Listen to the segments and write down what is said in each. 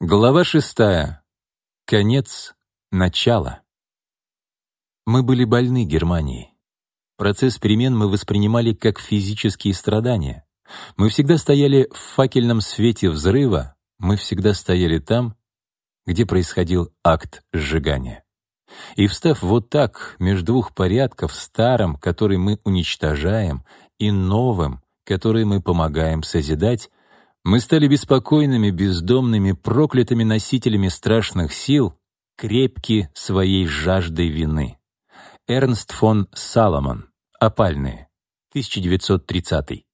Глава шестая. Конец. Начало. Мы были больны Германией. Процесс перемен мы воспринимали как физические страдания. Мы всегда стояли в факельном свете взрыва, мы всегда стояли там, где происходил акт сжигания. И встав вот так между двух порядков, старым, который мы уничтожаем, и новым, который мы помогаем созидать, мы стали беспокойными, бездомными, проклятыми носителями страшных сил, крепки своей жаждой вины. Эрнст фон Саломон. Опальные. 1930.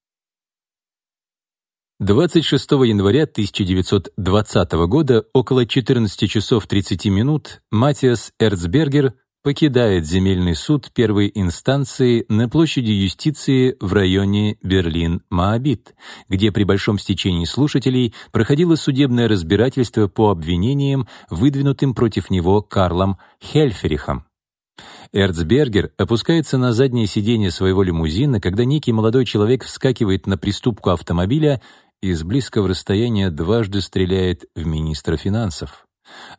26 января 1920 года около 14 часов 30 минут Матиас Эрцбергер покидает земельный суд первой инстанции на площади юстиции в районе Берлин-Моабит, где при большом стечении слушателей проходило судебное разбирательство по обвинениям, выдвинутым против него Карлом Хельферихом. Эрцбергер опускается на заднее сиденье своего лимузина, когда некий молодой человек вскакивает на приступку автомобиля и с близкого расстояния дважды стреляет в министра финансов.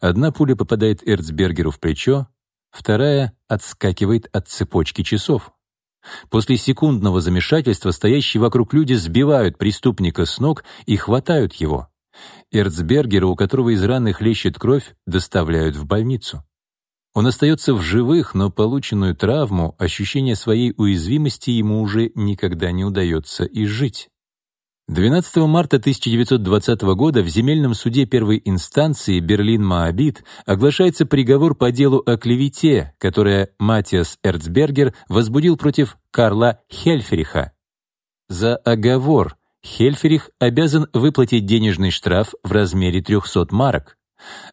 Одна пуля попадает Эрцбергеру в плечо, вторая отскакивает от цепочки часов. После секундного замешательства стоящие вокруг люди сбивают преступника с ног и хватают его. Эрцбергера, у которого из раны хлещет кровь, доставляют в больницу. Он остается в живых, но полученную травму, ощущение своей уязвимости ему уже никогда не удается изжить. 12 марта 1920 года в земельном суде первой инстанции Берлин-Моабит оглашается приговор по делу о клевете, которое Матиас Эрцбергер возбудил против Карла Хельфериха. За оговор Хельферих обязан выплатить денежный штраф в размере 300 марок.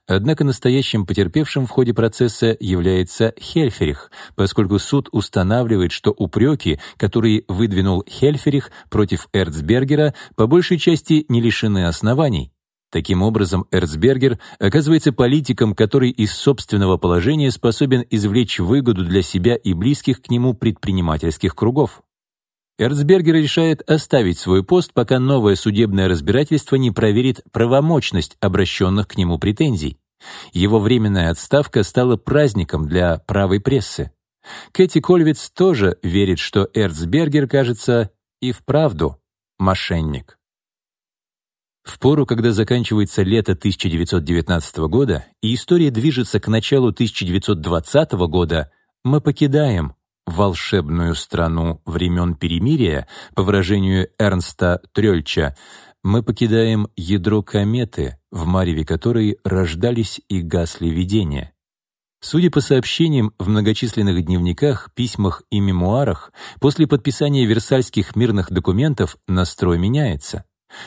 Однако настоящим потерпевшим в ходе процесса является Хельферих, поскольку суд устанавливает, что упреки, которые выдвинул Хельферих против Эрцбергера, по большей части не лишены оснований. Таким образом, Эрцбергер оказывается политиком, который из собственного положения способен извлечь выгоду для себя и близких к нему предпринимательских кругов. Эрцбергер решает оставить свой пост, пока новое судебное разбирательство не проверит правомочность обращенных к нему претензий. Его временная отставка стала праздником для правой прессы. Кэти Кольвиц тоже верит, что Эрцбергер, кажется, и вправду мошенник. В пору, когда заканчивается лето 1919 года и история движется к началу 1920 года, мы покидаем волшебную страну времен перемирия, по выражению Эрнста Трёльча, мы покидаем ядро кометы, в мареве которой рождались и гасли видения. Судя по сообщениям в многочисленных дневниках, письмах и мемуарах, после подписания Версальских мирных документов настрой меняется.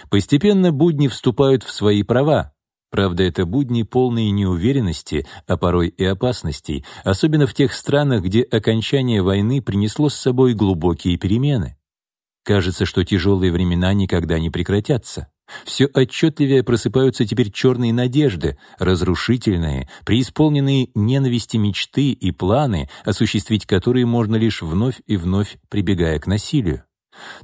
Постепенно будни вступают в свои права, Правда, это будни полные неуверенности, а порой и опасностей, особенно в тех странах, где окончание войны принесло с собой глубокие перемены. Кажется, что тяжелые времена никогда не прекратятся. Все отчетливее просыпаются теперь черные надежды, разрушительные, преисполненные ненависти мечты и планы, осуществить которые можно лишь вновь и вновь прибегая к насилию.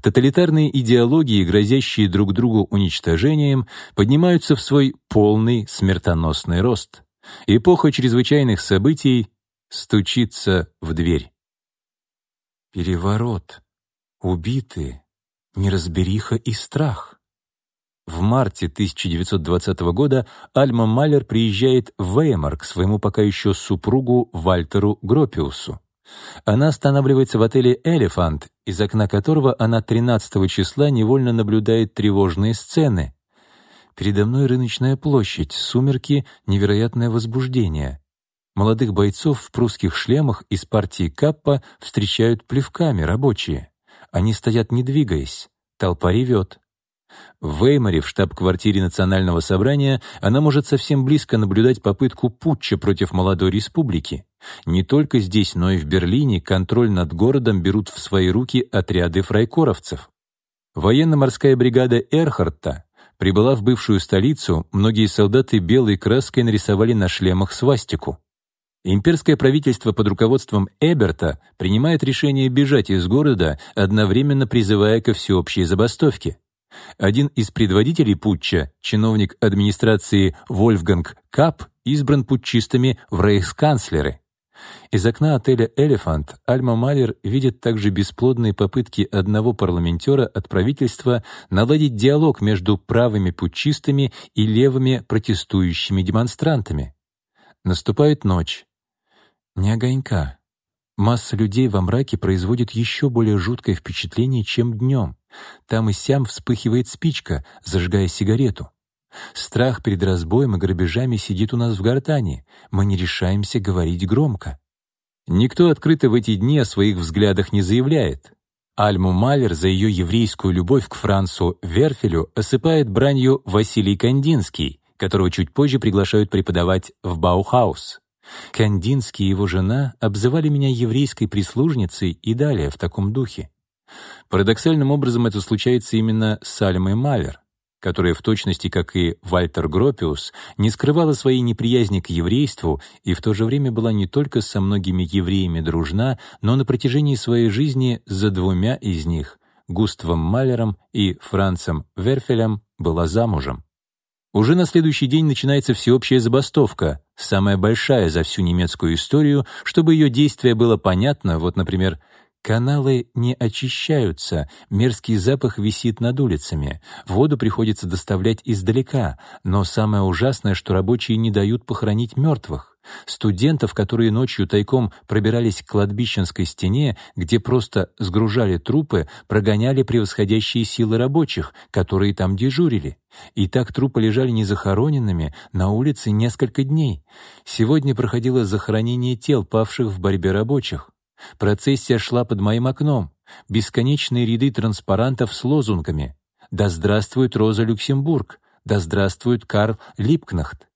Тоталитарные идеологии, грозящие друг другу уничтожением, поднимаются в свой полный смертоносный рост. Эпоха чрезвычайных событий стучится в дверь. Переворот, убитые, неразбериха и страх. В марте 1920 года Альма Малер приезжает в Веймар к своему пока еще супругу Вальтеру Гропиусу. Она останавливается в отеле «Элефант», из окна которого она 13 числа невольно наблюдает тревожные сцены. Передо мной рыночная площадь, сумерки, невероятное возбуждение. Молодых бойцов в прусских шлемах из партии Каппа встречают плевками рабочие. Они стоят не двигаясь. Толпа ревет. В Веймаре, в штаб-квартире Национального собрания, она может совсем близко наблюдать попытку путча против молодой республики. Не только здесь, но и в Берлине контроль над городом берут в свои руки отряды фрайкоровцев. Военно-морская бригада Эрхарта прибыла в бывшую столицу, многие солдаты белой краской нарисовали на шлемах свастику. Имперское правительство под руководством Эберта принимает решение бежать из города, одновременно призывая ко всеобщей забастовке. Один из предводителей путча, чиновник администрации Вольфганг Кап, избран путчистами в рейхсканцлеры. Из окна отеля «Элефант» Альма Малер видит также бесплодные попытки одного парламентера от правительства наладить диалог между правыми путчистами и левыми протестующими демонстрантами. Наступает ночь. Не огонька. Масса людей во мраке производит еще более жуткое впечатление, чем днем. Там и сям вспыхивает спичка, зажигая сигарету. Страх перед разбоем и грабежами сидит у нас в гортани. Мы не решаемся говорить громко. Никто открыто в эти дни о своих взглядах не заявляет. Альму Малер за ее еврейскую любовь к Францу Верфелю осыпает бранью Василий Кандинский, которого чуть позже приглашают преподавать в Баухаус. Кандинский и его жена обзывали меня еврейской прислужницей и далее в таком духе. Парадоксальным образом это случается именно с Альмой Малер которая в точности, как и Вальтер Гропиус, не скрывала своей неприязни к еврейству и в то же время была не только со многими евреями дружна, но на протяжении своей жизни за двумя из них, Густавом Малером и Францем Верфелем, была замужем. Уже на следующий день начинается всеобщая забастовка, самая большая за всю немецкую историю, чтобы ее действие было понятно, вот, например, Каналы не очищаются, мерзкий запах висит над улицами, воду приходится доставлять издалека, но самое ужасное, что рабочие не дают похоронить мертвых. Студентов, которые ночью тайком пробирались к кладбищенской стене, где просто сгружали трупы, прогоняли превосходящие силы рабочих, которые там дежурили. И так трупы лежали незахороненными на улице несколько дней. Сегодня проходило захоронение тел павших в борьбе рабочих. Процессия шла под моим окном. Бесконечные ряды транспарантов с лозунгами «Да здравствует Роза Люксембург», «Да здравствует Карл Липкнахт».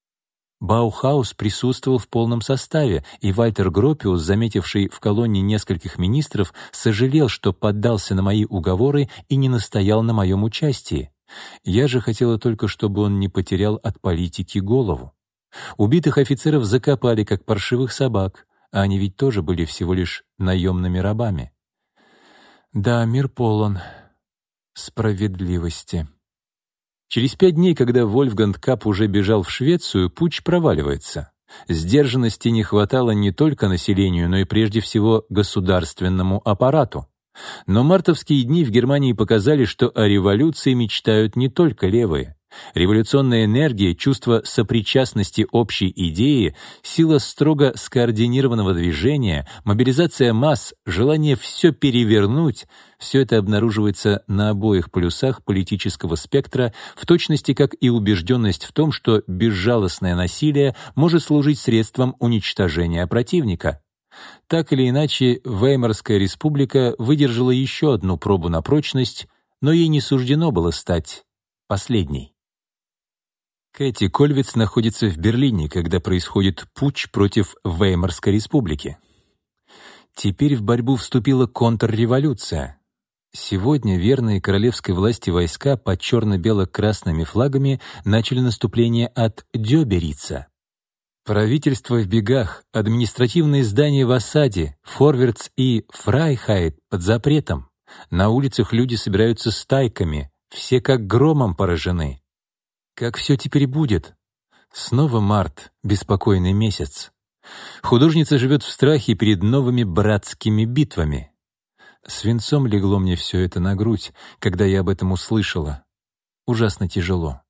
Баухаус присутствовал в полном составе, и Вальтер Гропиус, заметивший в колонне нескольких министров, сожалел, что поддался на мои уговоры и не настоял на моем участии. Я же хотела только, чтобы он не потерял от политики голову. Убитых офицеров закопали, как паршивых собак а они ведь тоже были всего лишь наемными рабами. Да, мир полон справедливости. Через пять дней, когда Вольфганг Кап уже бежал в Швецию, путь проваливается. Сдержанности не хватало не только населению, но и прежде всего государственному аппарату. Но мартовские дни в Германии показали, что о революции мечтают не только левые. Революционная энергия, чувство сопричастности общей идеи, сила строго скоординированного движения, мобилизация масс, желание все перевернуть — все это обнаруживается на обоих полюсах политического спектра, в точности как и убежденность в том, что безжалостное насилие может служить средством уничтожения противника. Так или иначе, Веймарская республика выдержала еще одну пробу на прочность, но ей не суждено было стать последней. Кэти Кольвиц находится в Берлине, когда происходит путч против Веймарской республики. Теперь в борьбу вступила контрреволюция. Сегодня верные королевской власти войска под черно-бело-красными флагами начали наступление от Дёберица. Правительство в бегах, административные здания в осаде, Форвертс и Фрайхайт под запретом. На улицах люди собираются стайками, все как громом поражены. Как все теперь будет? Снова март, беспокойный месяц. Художница живет в страхе перед новыми братскими битвами. Свинцом легло мне все это на грудь, когда я об этом услышала. Ужасно тяжело.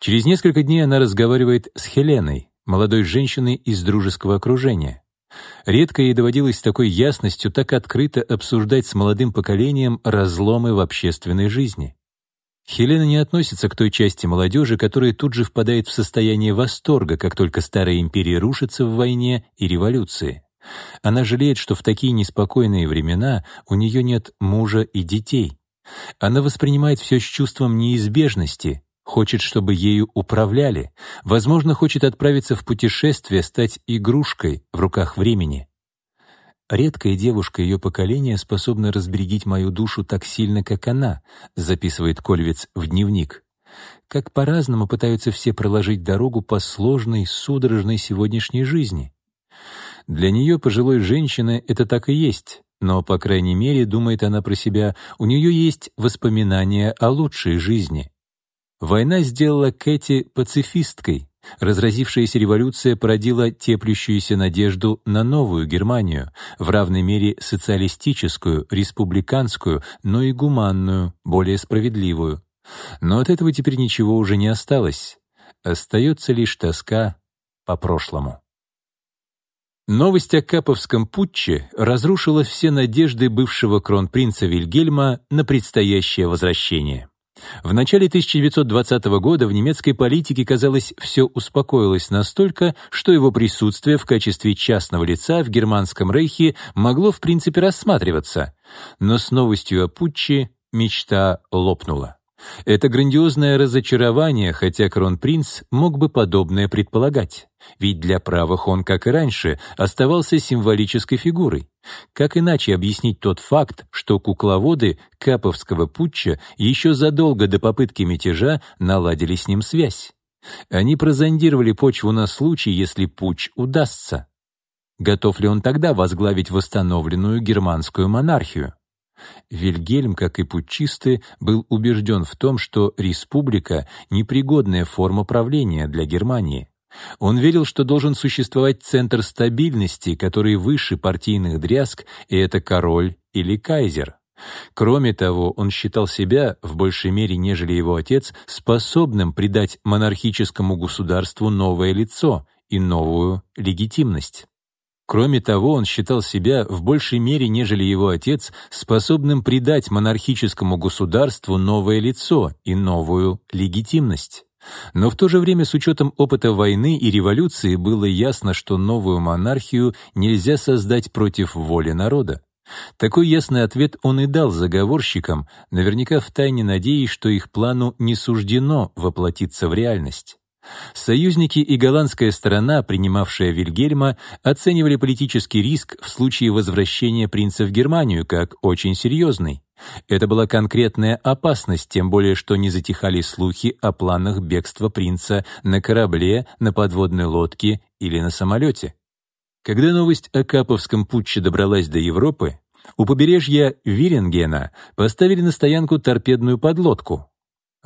Через несколько дней она разговаривает с Хеленой, молодой женщиной из дружеского окружения. Редко ей доводилось с такой ясностью так открыто обсуждать с молодым поколением разломы в общественной жизни. Хелена не относится к той части молодежи, которая тут же впадает в состояние восторга, как только старая империя рушится в войне и революции. Она жалеет, что в такие неспокойные времена у нее нет мужа и детей. Она воспринимает все с чувством неизбежности, хочет, чтобы ею управляли, возможно, хочет отправиться в путешествие, стать игрушкой в руках времени. Редкая девушка ее поколения способна разбередить мою душу так сильно, как она, записывает Кольвиц в дневник. Как по-разному пытаются все проложить дорогу по сложной, судорожной сегодняшней жизни. Для нее, пожилой женщины, это так и есть. но, по крайней мере, думает она про себя, у нее есть воспоминания о лучшей жизни. Война сделала Кэти пацифисткой. Разразившаяся революция породила теплющуюся надежду на новую Германию, в равной мере социалистическую, республиканскую, но и гуманную, более справедливую. Но от этого теперь ничего уже не осталось. Остается лишь тоска по прошлому. Новость о Каповском путче разрушила все надежды бывшего кронпринца Вильгельма на предстоящее возвращение. В начале 1920 года в немецкой политике, казалось, все успокоилось настолько, что его присутствие в качестве частного лица в Германском рейхе могло в принципе рассматриваться. Но с новостью о путче мечта лопнула. Это грандиозное разочарование, хотя кронпринц мог бы подобное предполагать. Ведь для правых он, как и раньше, оставался символической фигурой. Как иначе объяснить тот факт, что кукловоды Каповского путча еще задолго до попытки мятежа наладили с ним связь? Они прозондировали почву на случай, если путч удастся. Готов ли он тогда возглавить восстановленную германскую монархию? Вильгельм, как и путчисты, был убежден в том, что республика — непригодная форма правления для Германии. Он верил, что должен существовать центр стабильности, который выше партийных дрязг, и это король или кайзер. Кроме того, он считал себя, в большей мере, нежели его отец, способным придать монархическому государству новое лицо и новую легитимность. Кроме того, он считал себя в большей мере, нежели его отец, способным придать монархическому государству новое лицо и новую легитимность. Но в то же время с учетом опыта войны и революции было ясно, что новую монархию нельзя создать против воли народа. Такой ясный ответ он и дал заговорщикам, наверняка втайне надеясь, что их плану не суждено воплотиться в реальность. Союзники и голландская сторона, принимавшая Вильгельма, оценивали политический риск в случае возвращения принца в Германию как очень серьезный. Это была конкретная опасность, тем более что не затихали слухи о планах бегства принца на корабле, на подводной лодке или на самолете. Когда новость о Каповском путче добралась до Европы, у побережья Виренгена поставили на стоянку торпедную подлодку.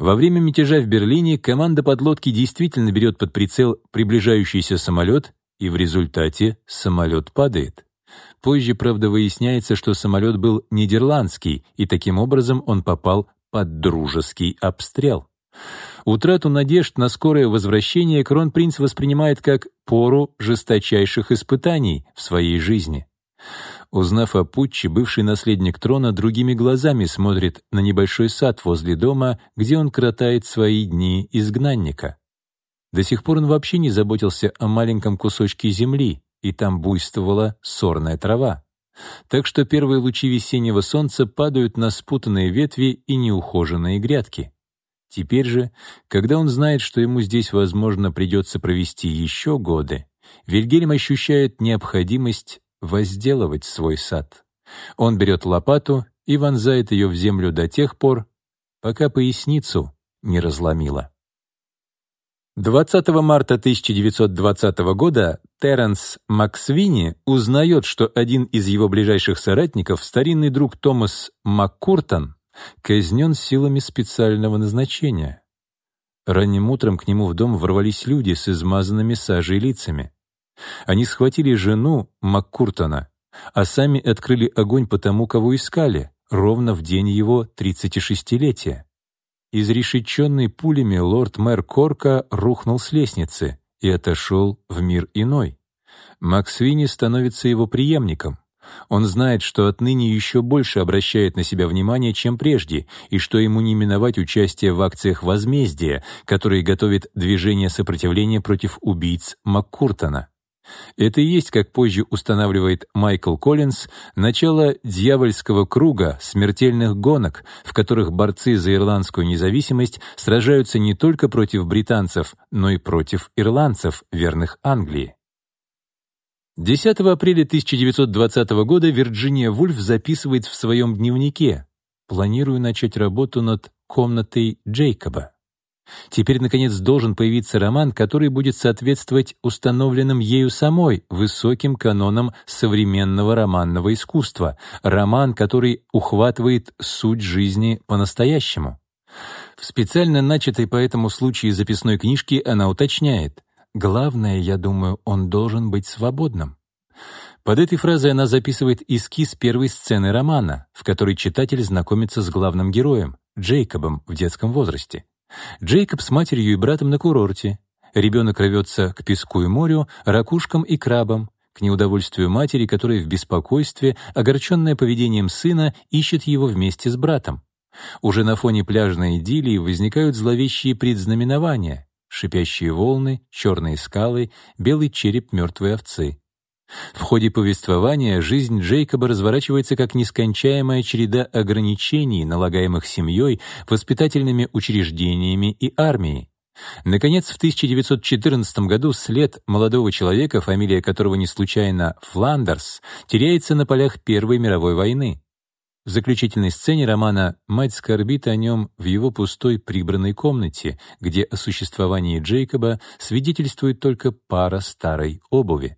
Во время мятежа в Берлине команда подлодки действительно берет под прицел приближающийся самолет, и в результате самолет падает. Позже, правда, выясняется, что самолет был нидерландский, и таким образом он попал под дружеский обстрел. Утрату надежд на скорое возвращение кронпринц воспринимает как пору жесточайших испытаний в своей жизни. Узнав о путче, бывший наследник трона другими глазами смотрит на небольшой сад возле дома, где он кротает свои дни изгнанника. До сих пор он вообще не заботился о маленьком кусочке земли, и там буйствовала сорная трава. Так что первые лучи весеннего солнца падают на спутанные ветви и неухоженные грядки. Теперь же, когда он знает, что ему здесь, возможно, придется провести еще годы, Вильгельм ощущает необходимость возделывать свой сад. Он берет лопату и вонзает ее в землю до тех пор, пока поясницу не разломила. 20 марта 1920 года Терренс Максвини узнает, что один из его ближайших соратников, старинный друг Томас МакКуртон, казнен силами специального назначения. Ранним утром к нему в дом ворвались люди с измазанными сажей лицами. Они схватили жену МакКуртона, а сами открыли огонь по тому, кого искали, ровно в день его 36-летия. Изрешеченный пулями лорд-мэр Корка рухнул с лестницы и отошел в мир иной. Максвини становится его преемником. Он знает, что отныне еще больше обращает на себя внимание, чем прежде, и что ему не миновать участие в акциях возмездия, которые готовит движение сопротивления против убийц МакКуртона. Это и есть, как позже устанавливает Майкл Коллинз, начало дьявольского круга смертельных гонок, в которых борцы за ирландскую независимость сражаются не только против британцев, но и против ирландцев, верных Англии. 10 апреля 1920 года Вирджиния Вульф записывает в своем дневнике «Планирую начать работу над комнатой Джейкоба». Теперь, наконец, должен появиться роман, который будет соответствовать установленным ею самой высоким канонам современного романного искусства, роман, который ухватывает суть жизни по-настоящему. В специально начатой по этому случаю записной книжке она уточняет «Главное, я думаю, он должен быть свободным». Под этой фразой она записывает эскиз первой сцены романа, в которой читатель знакомится с главным героем, Джейкобом в детском возрасте. Джейкоб с матерью и братом на курорте. Ребенок рвется к песку и морю, ракушкам и крабам, к неудовольствию матери, которая в беспокойстве, огорченная поведением сына, ищет его вместе с братом. Уже на фоне пляжной идиллии возникают зловещие предзнаменования — шипящие волны, черные скалы, белый череп мертвой овцы. В ходе повествования жизнь Джейкоба разворачивается как нескончаемая череда ограничений, налагаемых семьей, воспитательными учреждениями и армией. Наконец, в 1914 году след молодого человека, фамилия которого не случайно Фландерс, теряется на полях Первой мировой войны. В заключительной сцене романа мать скорбит о нем в его пустой прибранной комнате, где о существовании Джейкоба свидетельствует только пара старой обуви.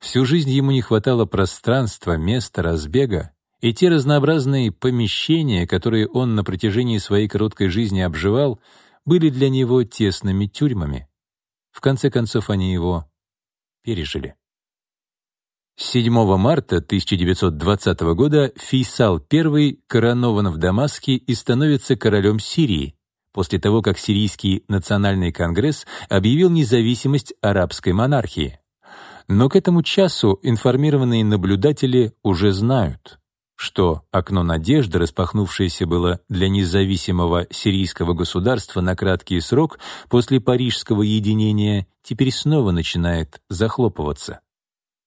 Всю жизнь ему не хватало пространства, места, разбега, и те разнообразные помещения, которые он на протяжении своей короткой жизни обживал, были для него тесными тюрьмами. В конце концов, они его пережили. 7 марта 1920 года Фейсал I коронован в Дамаске и становится королем Сирии, после того, как Сирийский национальный конгресс объявил независимость арабской монархии. Но к этому часу информированные наблюдатели уже знают, что окно надежды, распахнувшееся было для независимого сирийского государства на краткий срок после парижского единения, теперь снова начинает захлопываться.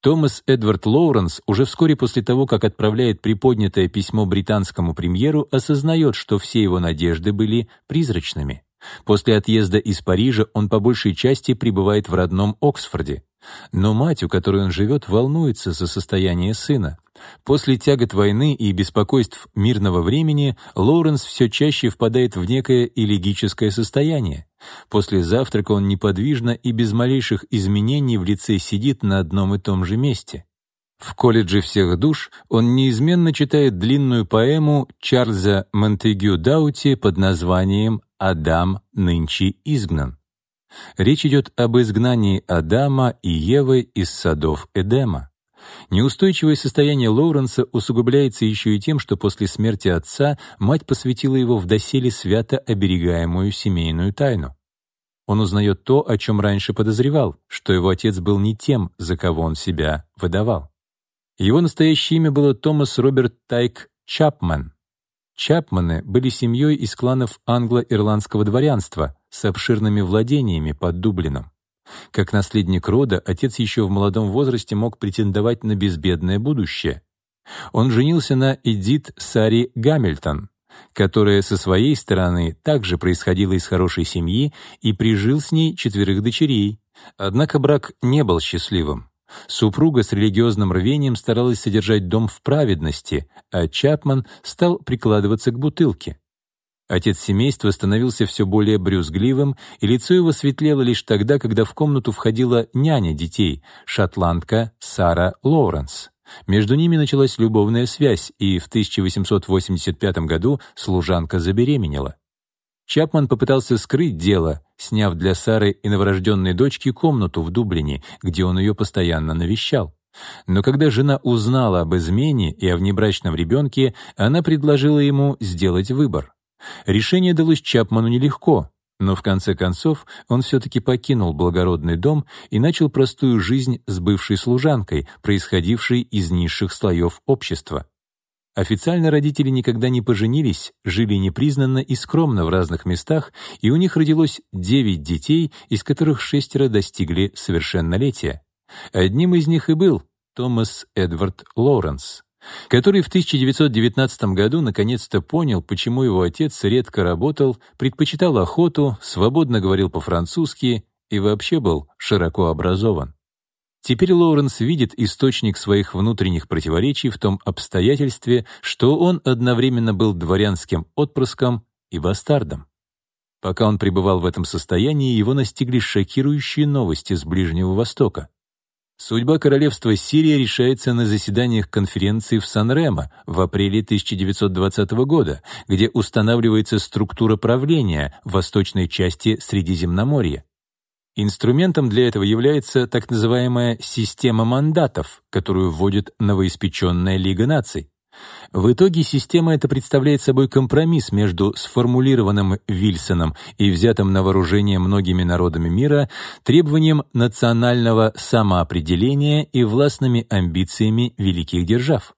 Томас Эдвард Лоуренс уже вскоре после того, как отправляет приподнятое письмо британскому премьеру, осознает, что все его надежды были призрачными. После отъезда из Парижа он по большей части пребывает в родном Оксфорде. Но мать, у которой он живет, волнуется за состояние сына. После тягот войны и беспокойств мирного времени Лоуренс все чаще впадает в некое элегическое состояние. После завтрака он неподвижно и без малейших изменений в лице сидит на одном и том же месте. В колледже всех душ он неизменно читает длинную поэму Чарльза Монтегю Даути под названием «Адам нынче изгнан». Речь идет об изгнании Адама и Евы из садов Эдема. Неустойчивое состояние Лоуренса усугубляется еще и тем, что после смерти отца мать посвятила его в доселе свято оберегаемую семейную тайну. Он узнает то, о чем раньше подозревал, что его отец был не тем, за кого он себя выдавал. Его настоящее имя было Томас Роберт Тайк Чапман. Чапманы были семьей из кланов англо-ирландского дворянства с обширными владениями под Дублином. Как наследник рода, отец еще в молодом возрасте мог претендовать на безбедное будущее. Он женился на Эдит Сари Гамильтон, которая со своей стороны также происходила из хорошей семьи и прижил с ней четверых дочерей. Однако брак не был счастливым. Супруга с религиозным рвением старалась содержать дом в праведности, а Чапман стал прикладываться к бутылке. Отец семейства становился все более брюзгливым, и лицо его светлело лишь тогда, когда в комнату входила няня детей, шотландка Сара Лоуренс. Между ними началась любовная связь, и в 1885 году служанка забеременела. Чапман попытался скрыть дело, сняв для Сары и новорожденной дочки комнату в Дублине, где он ее постоянно навещал. Но когда жена узнала об измене и о внебрачном ребенке, она предложила ему сделать выбор. Решение далось Чапману нелегко, но в конце концов он все-таки покинул благородный дом и начал простую жизнь с бывшей служанкой, происходившей из низших слоев общества. Официально родители никогда не поженились, жили непризнанно и скромно в разных местах, и у них родилось девять детей, из которых шестеро достигли совершеннолетия. Одним из них и был Томас Эдвард Лоуренс который в 1919 году наконец-то понял, почему его отец редко работал, предпочитал охоту, свободно говорил по-французски и вообще был широко образован. Теперь Лоуренс видит источник своих внутренних противоречий в том обстоятельстве, что он одновременно был дворянским отпрыском и бастардом. Пока он пребывал в этом состоянии, его настигли шокирующие новости с Ближнего Востока. Судьба королевства Сирия решается на заседаниях конференции в Сан-Ремо в апреле 1920 года, где устанавливается структура правления в восточной части Средиземноморья. Инструментом для этого является так называемая «система мандатов», которую вводит новоиспеченная Лига наций. В итоге система эта представляет собой компромисс между сформулированным Вильсоном и взятым на вооружение многими народами мира требованием национального самоопределения и властными амбициями великих держав.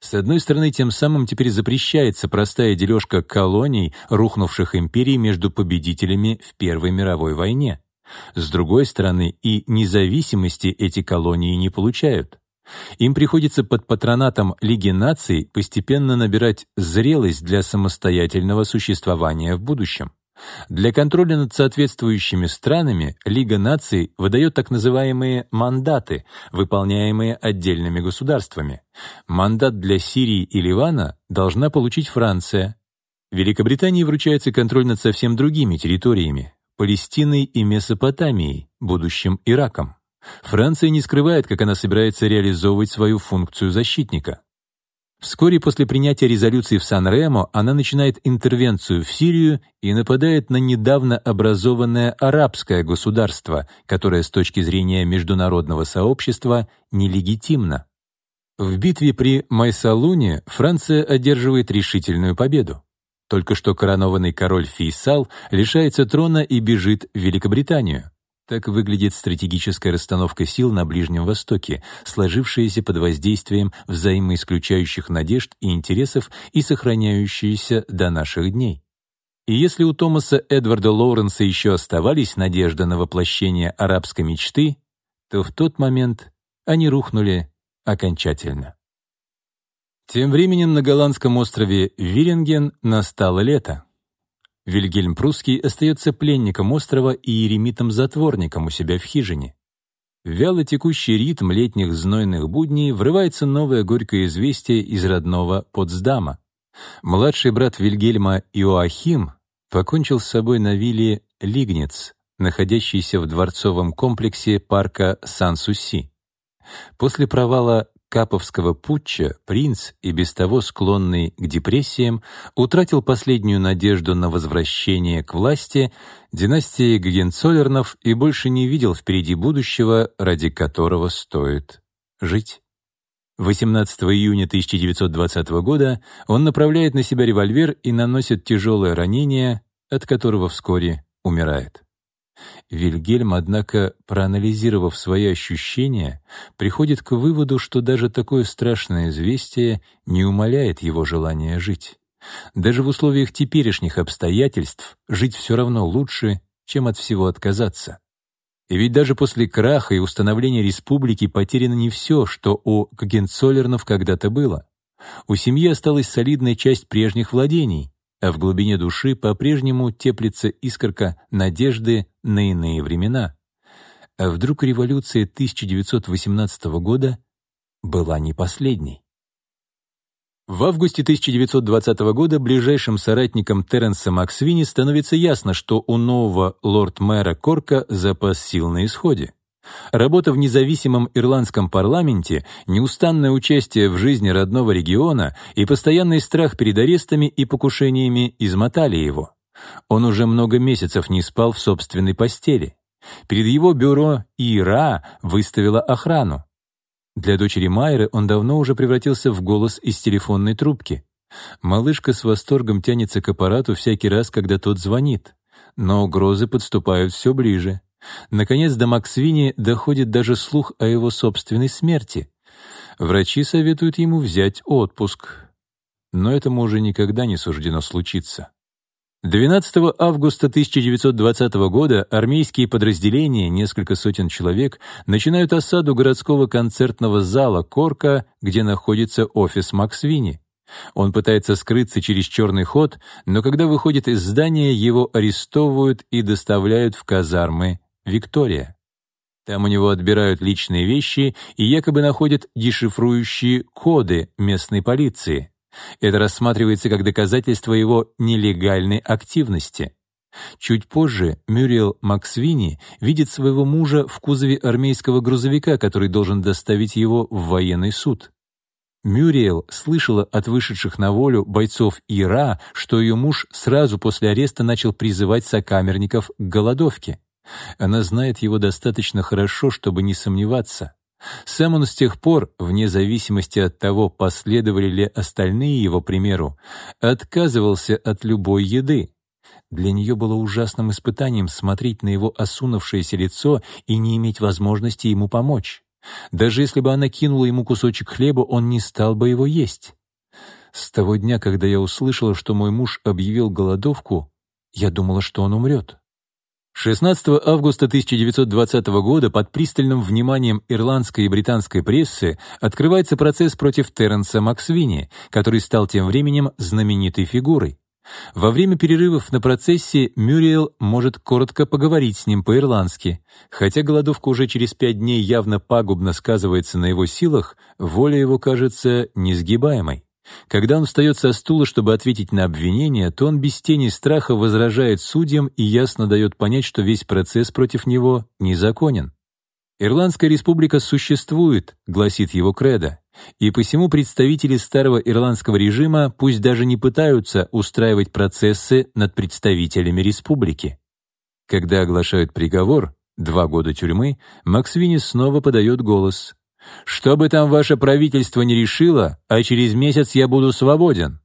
С одной стороны, тем самым теперь запрещается простая дележка колоний, рухнувших империй между победителями в Первой мировой войне. С другой стороны, и независимости эти колонии не получают. Им приходится под патронатом Лиги наций постепенно набирать зрелость для самостоятельного существования в будущем. Для контроля над соответствующими странами Лига наций выдает так называемые мандаты, выполняемые отдельными государствами. Мандат для Сирии и Ливана должна получить Франция. Великобритании вручается контроль над совсем другими территориями — Палестиной и Месопотамией, будущим Ираком. Франция не скрывает, как она собирается реализовывать свою функцию защитника. Вскоре после принятия резолюции в Сан-Ремо она начинает интервенцию в Сирию и нападает на недавно образованное арабское государство, которое с точки зрения международного сообщества нелегитимно. В битве при Майсалуне Франция одерживает решительную победу. Только что коронованный король Фейсал лишается трона и бежит в Великобританию. Так выглядит стратегическая расстановка сил на Ближнем Востоке, сложившаяся под воздействием взаимоисключающих надежд и интересов и сохраняющаяся до наших дней. И если у Томаса Эдварда Лоуренса еще оставались надежды на воплощение арабской мечты, то в тот момент они рухнули окончательно. Тем временем на голландском острове Виллинген настало лето. Вильгельм Прусский остается пленником острова и еремитом-затворником у себя в хижине. В вяло текущий ритм летних знойных будней врывается новое горькое известие из родного Потсдама. Младший брат Вильгельма Иоахим покончил с собой на вилле Лигниц, находящейся в дворцовом комплексе парка Сан-Суси. После провала Каповского путча принц, и без того склонный к депрессиям, утратил последнюю надежду на возвращение к власти династии Гагенцоллернов и больше не видел впереди будущего, ради которого стоит жить. 18 июня 1920 года он направляет на себя револьвер и наносит тяжелое ранение, от которого вскоре умирает. Вильгельм, однако, проанализировав свои ощущения, приходит к выводу, что даже такое страшное известие не умаляет его желания жить. Даже в условиях теперешних обстоятельств жить все равно лучше, чем от всего отказаться. И ведь даже после краха и установления республики потеряно не все, что у Гагенцоллернов когда-то было. У семьи осталась солидная часть прежних владений, а в глубине души по-прежнему теплится искорка надежды на иные времена. А вдруг революция 1918 года была не последней? В августе 1920 года ближайшим соратником Терренса Максвини становится ясно, что у нового лорд-мэра Корка запас сил на исходе. Работа в независимом ирландском парламенте, неустанное участие в жизни родного региона и постоянный страх перед арестами и покушениями измотали его. Он уже много месяцев не спал в собственной постели. Перед его бюро ИРА выставила охрану. Для дочери Майеры он давно уже превратился в голос из телефонной трубки. Малышка с восторгом тянется к аппарату всякий раз, когда тот звонит. Но угрозы подступают все ближе. Наконец до Максвини доходит даже слух о его собственной смерти. Врачи советуют ему взять отпуск. Но этому уже никогда не суждено случиться. 12 августа 1920 года армейские подразделения, несколько сотен человек, начинают осаду городского концертного зала Корка, где находится офис Максвини. Он пытается скрыться через черный ход, но когда выходит из здания, его арестовывают и доставляют в казармы Виктория. Там у него отбирают личные вещи и якобы находят дешифрующие коды местной полиции. Это рассматривается как доказательство его нелегальной активности. Чуть позже Мюриел Максвини видит своего мужа в кузове армейского грузовика, который должен доставить его в военный суд. Мюриел слышала от вышедших на волю бойцов ИРА, что ее муж сразу после ареста начал призывать сокамерников к голодовке. Она знает его достаточно хорошо, чтобы не сомневаться. Сам он с тех пор, вне зависимости от того, последовали ли остальные его примеру, отказывался от любой еды. Для нее было ужасным испытанием смотреть на его осунувшееся лицо и не иметь возможности ему помочь. Даже если бы она кинула ему кусочек хлеба, он не стал бы его есть. С того дня, когда я услышала, что мой муж объявил голодовку, я думала, что он умрет. 16 августа 1920 года под пристальным вниманием ирландской и британской прессы открывается процесс против Терренса Максвини, который стал тем временем знаменитой фигурой. Во время перерывов на процессе Мюриел может коротко поговорить с ним по-ирландски. Хотя голодовка уже через пять дней явно пагубно сказывается на его силах, воля его кажется несгибаемой. Когда он встает со стула, чтобы ответить на обвинение, то он без тени страха возражает судьям и ясно дает понять, что весь процесс против него незаконен. «Ирландская республика существует», — гласит его кредо, и посему представители старого ирландского режима пусть даже не пытаются устраивать процессы над представителями республики. Когда оглашают приговор, два года тюрьмы, Максвини снова подает голос. «Что бы там ваше правительство не решило, а через месяц я буду свободен».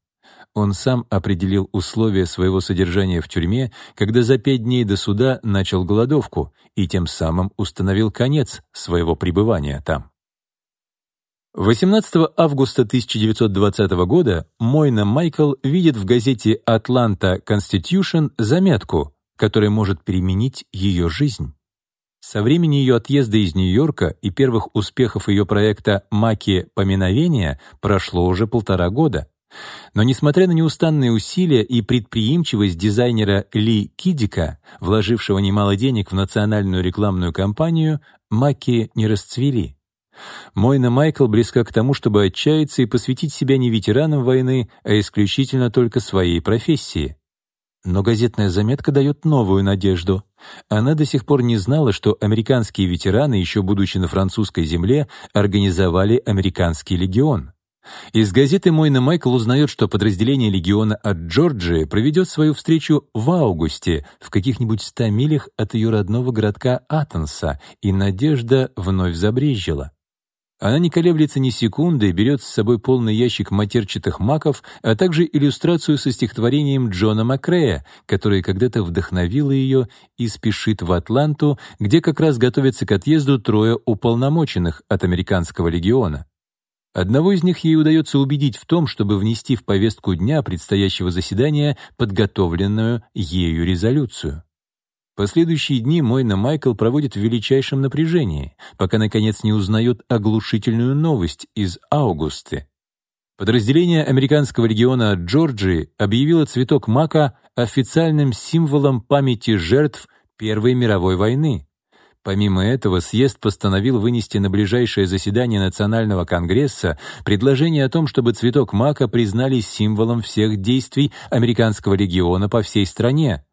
Он сам определил условия своего содержания в тюрьме, когда за пять дней до суда начал голодовку и тем самым установил конец своего пребывания там. 18 августа 1920 года Мойна Майкл видит в газете «Атланта Constitution» заметку, которая может переменить ее жизнь. Со времени ее отъезда из Нью-Йорка и первых успехов ее проекта «Маки поминовения» прошло уже полтора года. Но несмотря на неустанные усилия и предприимчивость дизайнера Ли Кидика, вложившего немало денег в национальную рекламную кампанию, Маки не расцвели. Мойна Майкл близка к тому, чтобы отчаяться и посвятить себя не ветеранам войны, а исключительно только своей профессии. Но газетная заметка дает новую надежду. Она до сих пор не знала, что американские ветераны, еще будучи на французской земле, организовали американский легион. Из газеты Мойна Майкл узнает, что подразделение легиона от Джорджии проведет свою встречу в августе в каких-нибудь ста милях от ее родного городка Атенса, и надежда вновь забрезжила. Она не колеблется ни секунды, берет с собой полный ящик матерчатых маков, а также иллюстрацию со стихотворением Джона Макрея, которое когда-то вдохновило ее, и спешит в Атланту, где как раз готовятся к отъезду трое уполномоченных от американского легиона. Одного из них ей удается убедить в том, чтобы внести в повестку дня предстоящего заседания подготовленную ею резолюцию. Последующие дни Мойна Майкл проводит в величайшем напряжении, пока, наконец, не узнает оглушительную новость из Аугусты. Подразделение американского легиона от Джорджии объявило цветок мака официальным символом памяти жертв Первой мировой войны. Помимо этого, съезд постановил вынести на ближайшее заседание Национального конгресса предложение о том, чтобы цветок мака признали символом всех действий американского легиона по всей стране.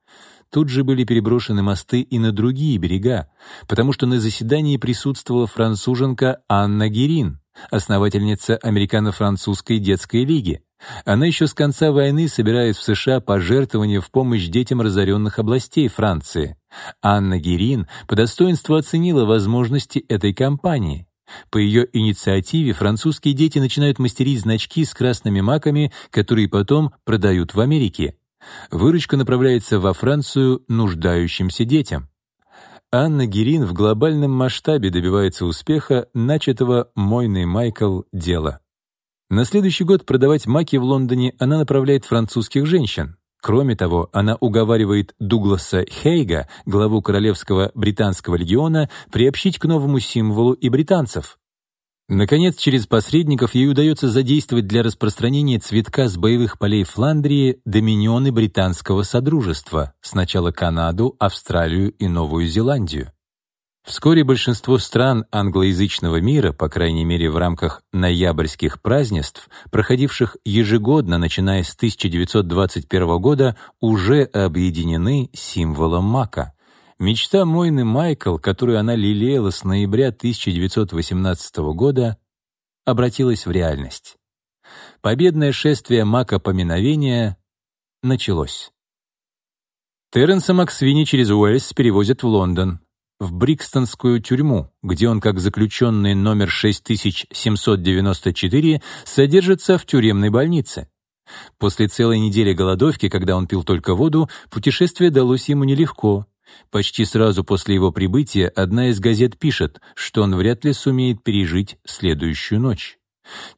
Тут же были переброшены мосты и на другие берега, потому что на заседании присутствовала француженка Анна Герин, основательница Американо-французской детской лиги. Она еще с конца войны собирает в США пожертвования в помощь детям разоренных областей Франции. Анна Герин по достоинству оценила возможности этой кампании. По ее инициативе французские дети начинают мастерить значки с красными маками, которые потом продают в Америке. Выручка направляется во Францию нуждающимся детям. Анна Герин в глобальном масштабе добивается успеха начатого Мойной Майкл дела. На следующий год продавать маки в Лондоне она направляет французских женщин. Кроме того, она уговаривает Дугласа Хейга, главу Королевского британского легиона, приобщить к новому символу и британцев. Наконец, через посредников ей удается задействовать для распространения цветка с боевых полей Фландрии доминионы британского содружества, сначала Канаду, Австралию и Новую Зеландию. Вскоре большинство стран англоязычного мира, по крайней мере в рамках ноябрьских празднеств, проходивших ежегодно, начиная с 1921 года, уже объединены символом мака. Мечта Мойны Майкл, которую она лелеяла с ноября 1918 года, обратилась в реальность. Победное шествие мака поминовения началось. Терренса Максвини через Уэльс перевозят в Лондон в Брикстонскую тюрьму, где он, как заключенный номер 6794, содержится в тюремной больнице. После целой недели голодовки, когда он пил только воду, путешествие далось ему нелегко. Почти сразу после его прибытия одна из газет пишет, что он вряд ли сумеет пережить следующую ночь.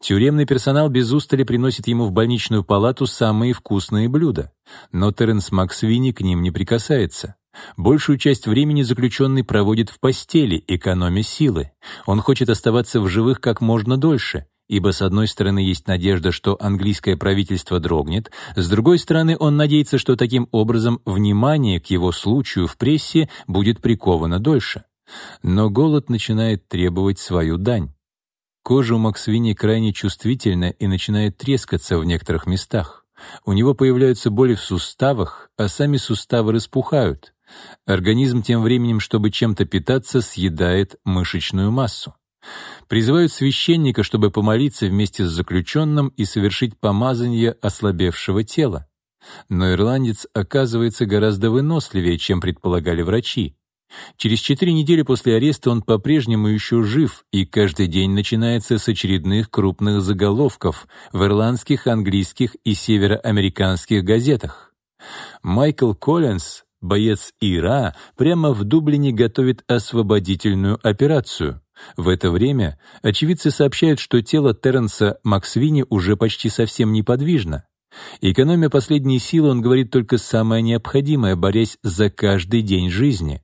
Тюремный персонал без устали приносит ему в больничную палату самые вкусные блюда, но Теренс Максвини к ним не прикасается. Большую часть времени заключенный проводит в постели, экономя силы. Он хочет оставаться в живых как можно дольше, ибо с одной стороны есть надежда, что английское правительство дрогнет, с другой стороны он надеется, что таким образом внимание к его случаю в прессе будет приковано дольше. Но голод начинает требовать свою дань. Кожа у Максвини крайне чувствительна и начинает трескаться в некоторых местах. У него появляются боли в суставах, а сами суставы распухают. Организм тем временем, чтобы чем-то питаться, съедает мышечную массу. Призывают священника, чтобы помолиться вместе с заключенным и совершить помазание ослабевшего тела. Но ирландец оказывается гораздо выносливее, чем предполагали врачи. Через четыре недели после ареста он по-прежнему еще жив, и каждый день начинается с очередных крупных заголовков в ирландских, английских и североамериканских газетах. Майкл Коллинз Боец Ира прямо в Дублине готовит освободительную операцию. В это время очевидцы сообщают, что тело Терренса Максвини уже почти совсем неподвижно. Экономя последние силы, он говорит только самое необходимое, борясь за каждый день жизни.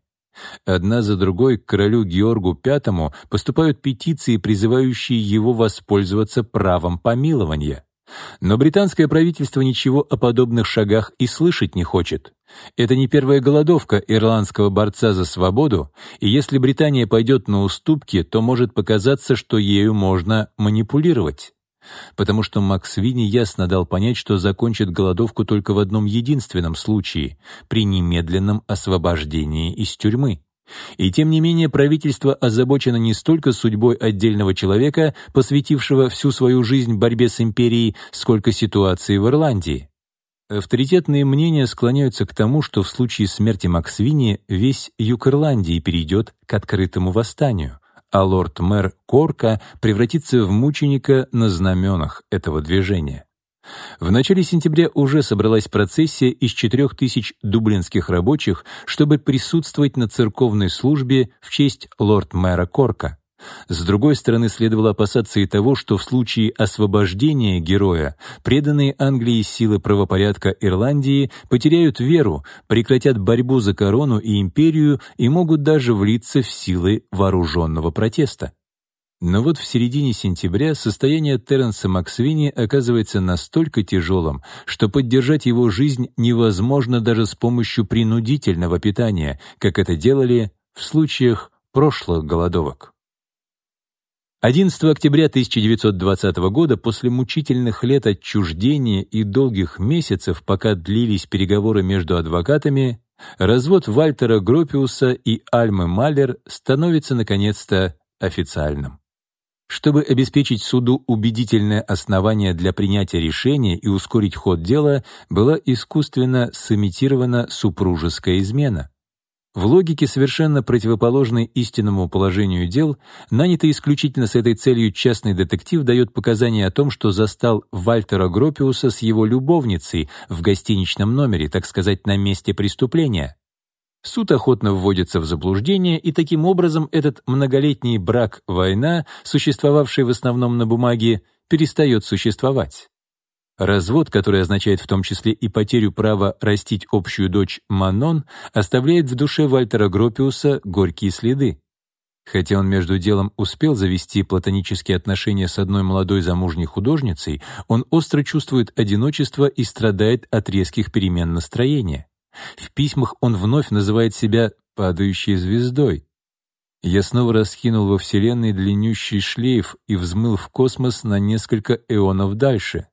Одна за другой к королю Георгу V поступают петиции, призывающие его воспользоваться правом помилования. Но британское правительство ничего о подобных шагах и слышать не хочет. Это не первая голодовка ирландского борца за свободу, и если Британия пойдет на уступки, то может показаться, что ею можно манипулировать. Потому что Макс Винни ясно дал понять, что закончит голодовку только в одном единственном случае — при немедленном освобождении из тюрьмы. И тем не менее правительство озабочено не столько судьбой отдельного человека, посвятившего всю свою жизнь борьбе с империей, сколько ситуацией в Ирландии. Авторитетные мнения склоняются к тому, что в случае смерти Максвини весь юг Ирландии перейдет к открытому восстанию, а лорд-мэр Корка превратится в мученика на знаменах этого движения. В начале сентября уже собралась процессия из четырех тысяч дублинских рабочих, чтобы присутствовать на церковной службе в честь лорд-мэра Корка. С другой стороны, следовало опасаться и того, что в случае освобождения героя преданные Англии силы правопорядка Ирландии потеряют веру, прекратят борьбу за корону и империю и могут даже влиться в силы вооруженного протеста. Но вот в середине сентября состояние Терренса Максвини оказывается настолько тяжелым, что поддержать его жизнь невозможно даже с помощью принудительного питания, как это делали в случаях прошлых голодовок. 11 октября 1920 года, после мучительных лет отчуждения и долгих месяцев, пока длились переговоры между адвокатами, развод Вальтера Гропиуса и Альмы Малер становится наконец-то официальным. Чтобы обеспечить суду убедительное основание для принятия решения и ускорить ход дела, была искусственно сымитирована супружеская измена. В логике, совершенно противоположной истинному положению дел, нанятый исключительно с этой целью частный детектив дает показания о том, что застал Вальтера Гропиуса с его любовницей в гостиничном номере, так сказать, на месте преступления. Суд охотно вводится в заблуждение, и таким образом этот многолетний брак-война, существовавший в основном на бумаге, перестает существовать. Развод, который означает в том числе и потерю права растить общую дочь Манон, оставляет в душе Вальтера Гропиуса горькие следы. Хотя он между делом успел завести платонические отношения с одной молодой замужней художницей, он остро чувствует одиночество и страдает от резких перемен настроения. В письмах он вновь называет себя «падающей звездой». Я снова раскинул во Вселенной длиннющий шлейф и взмыл в космос на несколько эонов дальше.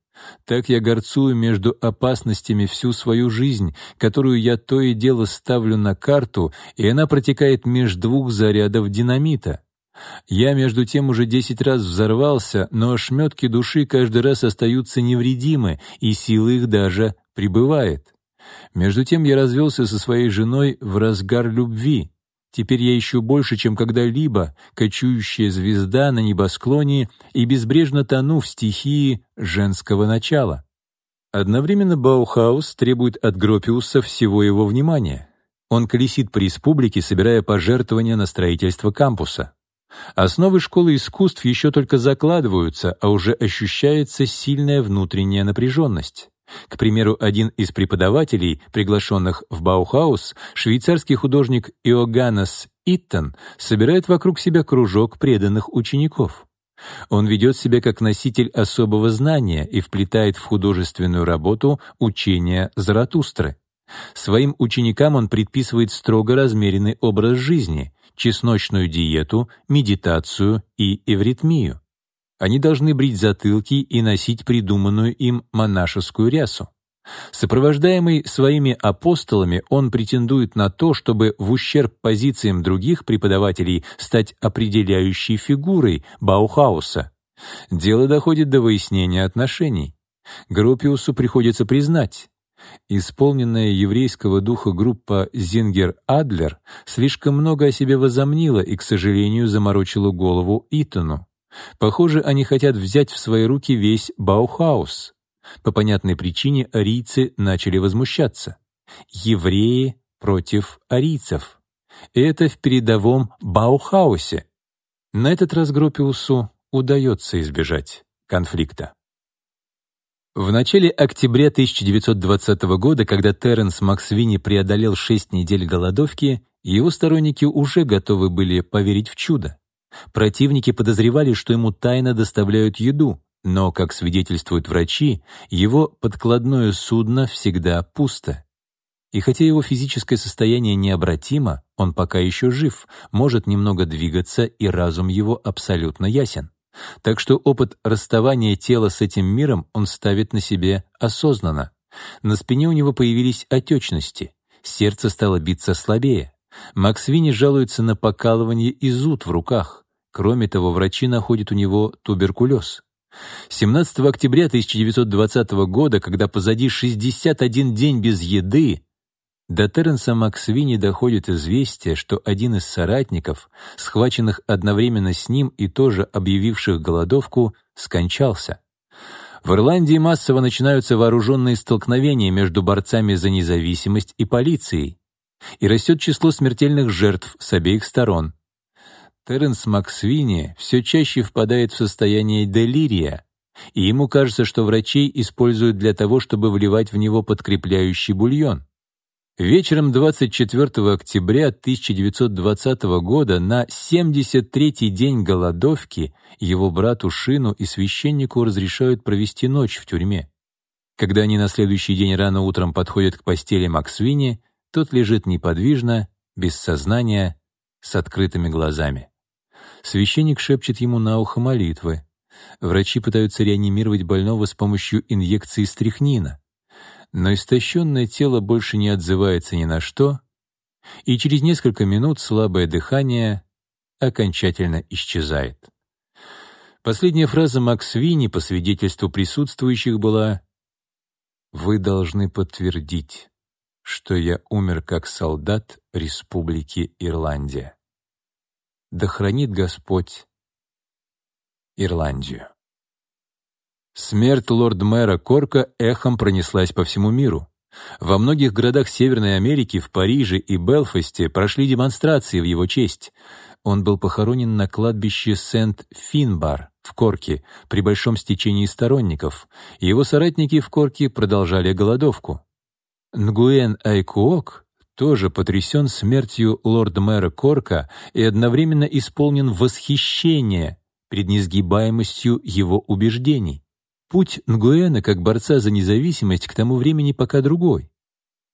Так я горцую между опасностями всю свою жизнь, которую я то и дело ставлю на карту, и она протекает меж двух зарядов динамита. Я, между тем, уже десять раз взорвался, но ошметки души каждый раз остаются невредимы, и сила их даже прибывает. Между тем я развелся со своей женой в разгар любви. Теперь я ищу больше, чем когда-либо, кочующая звезда на небосклоне и безбрежно тону в стихии женского начала. Одновременно Баухаус требует от Гропиуса всего его внимания. Он колесит по республике, собирая пожертвования на строительство кампуса. Основы школы искусств еще только закладываются, а уже ощущается сильная внутренняя напряженность. К примеру, один из преподавателей, приглашенных в Баухаус, швейцарский художник Иоганнес Иттон, собирает вокруг себя кружок преданных учеников. Он ведет себя как носитель особого знания и вплетает в художественную работу учения Заратустры. Своим ученикам он предписывает строго размеренный образ жизни, чесночную диету, медитацию и эвритмию. Они должны брить затылки и носить придуманную им монашескую рясу. Сопровождаемый своими апостолами, он претендует на то, чтобы в ущерб позициям других преподавателей стать определяющей фигурой Баухауса. Дело доходит до выяснения отношений. Гропиусу приходится признать, Исполненная еврейского духа группа «Зингер-Адлер» слишком много о себе возомнила и, к сожалению, заморочила голову Иттену. Похоже, они хотят взять в свои руки весь Баухаус. По понятной причине арийцы начали возмущаться. Евреи против арийцев. Это в передовом Баухаусе. На этот раз Гропиусу удается избежать конфликта. В начале октября 1920 года, когда Терренс Максвини преодолел шесть недель голодовки, его сторонники уже готовы были поверить в чудо. Противники подозревали, что ему тайно доставляют еду, но, как свидетельствуют врачи, его подкладное судно всегда пусто. И хотя его физическое состояние необратимо, он пока еще жив, может немного двигаться, и разум его абсолютно ясен. Так что опыт расставания тела с этим миром он ставит на себе осознанно. На спине у него появились отечности, сердце стало биться слабее. Максвини жалуется на покалывание и зуд в руках. Кроме того, врачи находят у него туберкулез. 17 октября 1920 года, когда позади 61 день без еды, до Терренса Максвини доходит известие, что один из соратников, схваченных одновременно с ним и тоже объявивших голодовку, скончался. В Ирландии массово начинаются вооруженные столкновения между борцами за независимость и полицией, и растет число смертельных жертв с обеих сторон. Терренс Максвини все чаще впадает в состояние делирия, и ему кажется, что врачей используют для того, чтобы вливать в него подкрепляющий бульон. Вечером 24 октября 1920 года на 73-й день голодовки его брату Шину и священнику разрешают провести ночь в тюрьме. Когда они на следующий день рано утром подходят к постели Максвини, тот лежит неподвижно, без сознания, с открытыми глазами. Священник шепчет ему на ухо молитвы. Врачи пытаются реанимировать больного с помощью инъекции стрихнина но истощенное тело больше не отзывается ни на что, и через несколько минут слабое дыхание окончательно исчезает. Последняя фраза Макс Винни по свидетельству присутствующих была «Вы должны подтвердить, что я умер как солдат Республики Ирландия. Да хранит Господь Ирландию». Смерть лорд-мэра Корка эхом пронеслась по всему миру. Во многих городах Северной Америки, в Париже и Белфасте прошли демонстрации в его честь. Он был похоронен на кладбище Сент-Финбар в Корке при большом стечении сторонников. Его соратники в Корке продолжали голодовку. Нгуэн Айкуок тоже потрясен смертью лорд-мэра Корка и одновременно исполнен восхищения пред несгибаемостью его убеждений. Путь Нгуэна как борца за независимость к тому времени пока другой.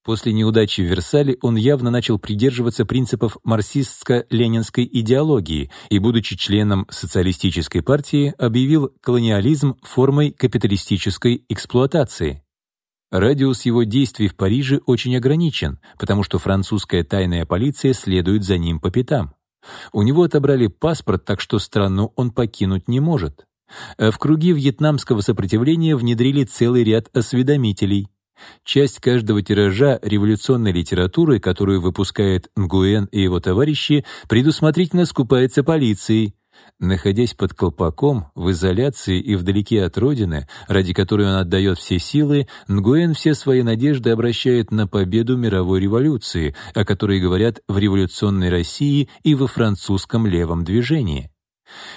После неудачи в Версале он явно начал придерживаться принципов марксистско-ленинской идеологии и, будучи членом социалистической партии, объявил колониализм формой капиталистической эксплуатации. Радиус его действий в Париже очень ограничен, потому что французская тайная полиция следует за ним по пятам. У него отобрали паспорт, так что страну он покинуть не может. А в круги вьетнамского сопротивления внедрили целый ряд осведомителей. Часть каждого тиража революционной литературы, которую выпускает Нгуэн и его товарищи, предусмотрительно скупается полицией. Находясь под колпаком, в изоляции и вдалеке от родины, ради которой он отдает все силы, Нгуэн все свои надежды обращает на победу мировой революции, о которой говорят в революционной России и во французском левом движении.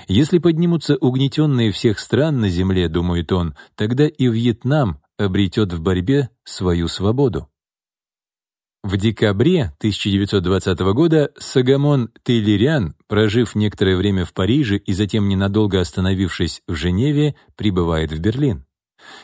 Если поднимутся угнетенные всех стран на земле, думает он, тогда и Вьетнам обретет в борьбе свою свободу. В декабре 1920 года Сагамон Тейлериан, прожив некоторое время в Париже и затем ненадолго остановившись в Женеве, прибывает в Берлин.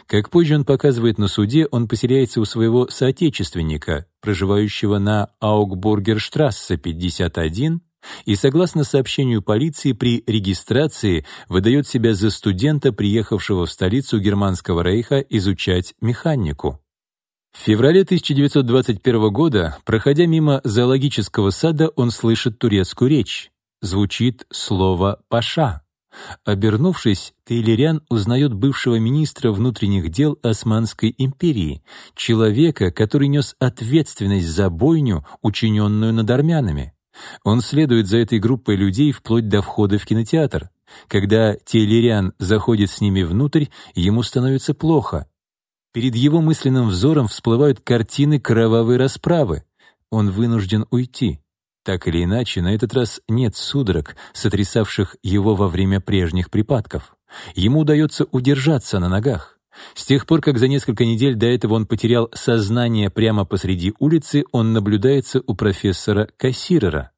Как позже он показывает на суде, он поселяется у своего соотечественника, проживающего на Аугбургерштрассе 51, и, согласно сообщению полиции, при регистрации выдает себя за студента, приехавшего в столицу Германского рейха изучать механику. В феврале 1921 года, проходя мимо зоологического сада, он слышит турецкую речь. Звучит слово «паша». Обернувшись, Тейлерян узнает бывшего министра внутренних дел Османской империи, человека, который нес ответственность за бойню, учиненную над армянами. Он следует за этой группой людей вплоть до входа в кинотеатр. Когда Тейлерян заходит с ними внутрь, ему становится плохо. Перед его мысленным взором всплывают картины кровавой расправы. Он вынужден уйти. Так или иначе, на этот раз нет судорог, сотрясавших его во время прежних припадков. Ему удается удержаться на ногах. С тех пор, как за несколько недель до этого он потерял сознание прямо посреди улицы, он наблюдается у профессора Кассирера.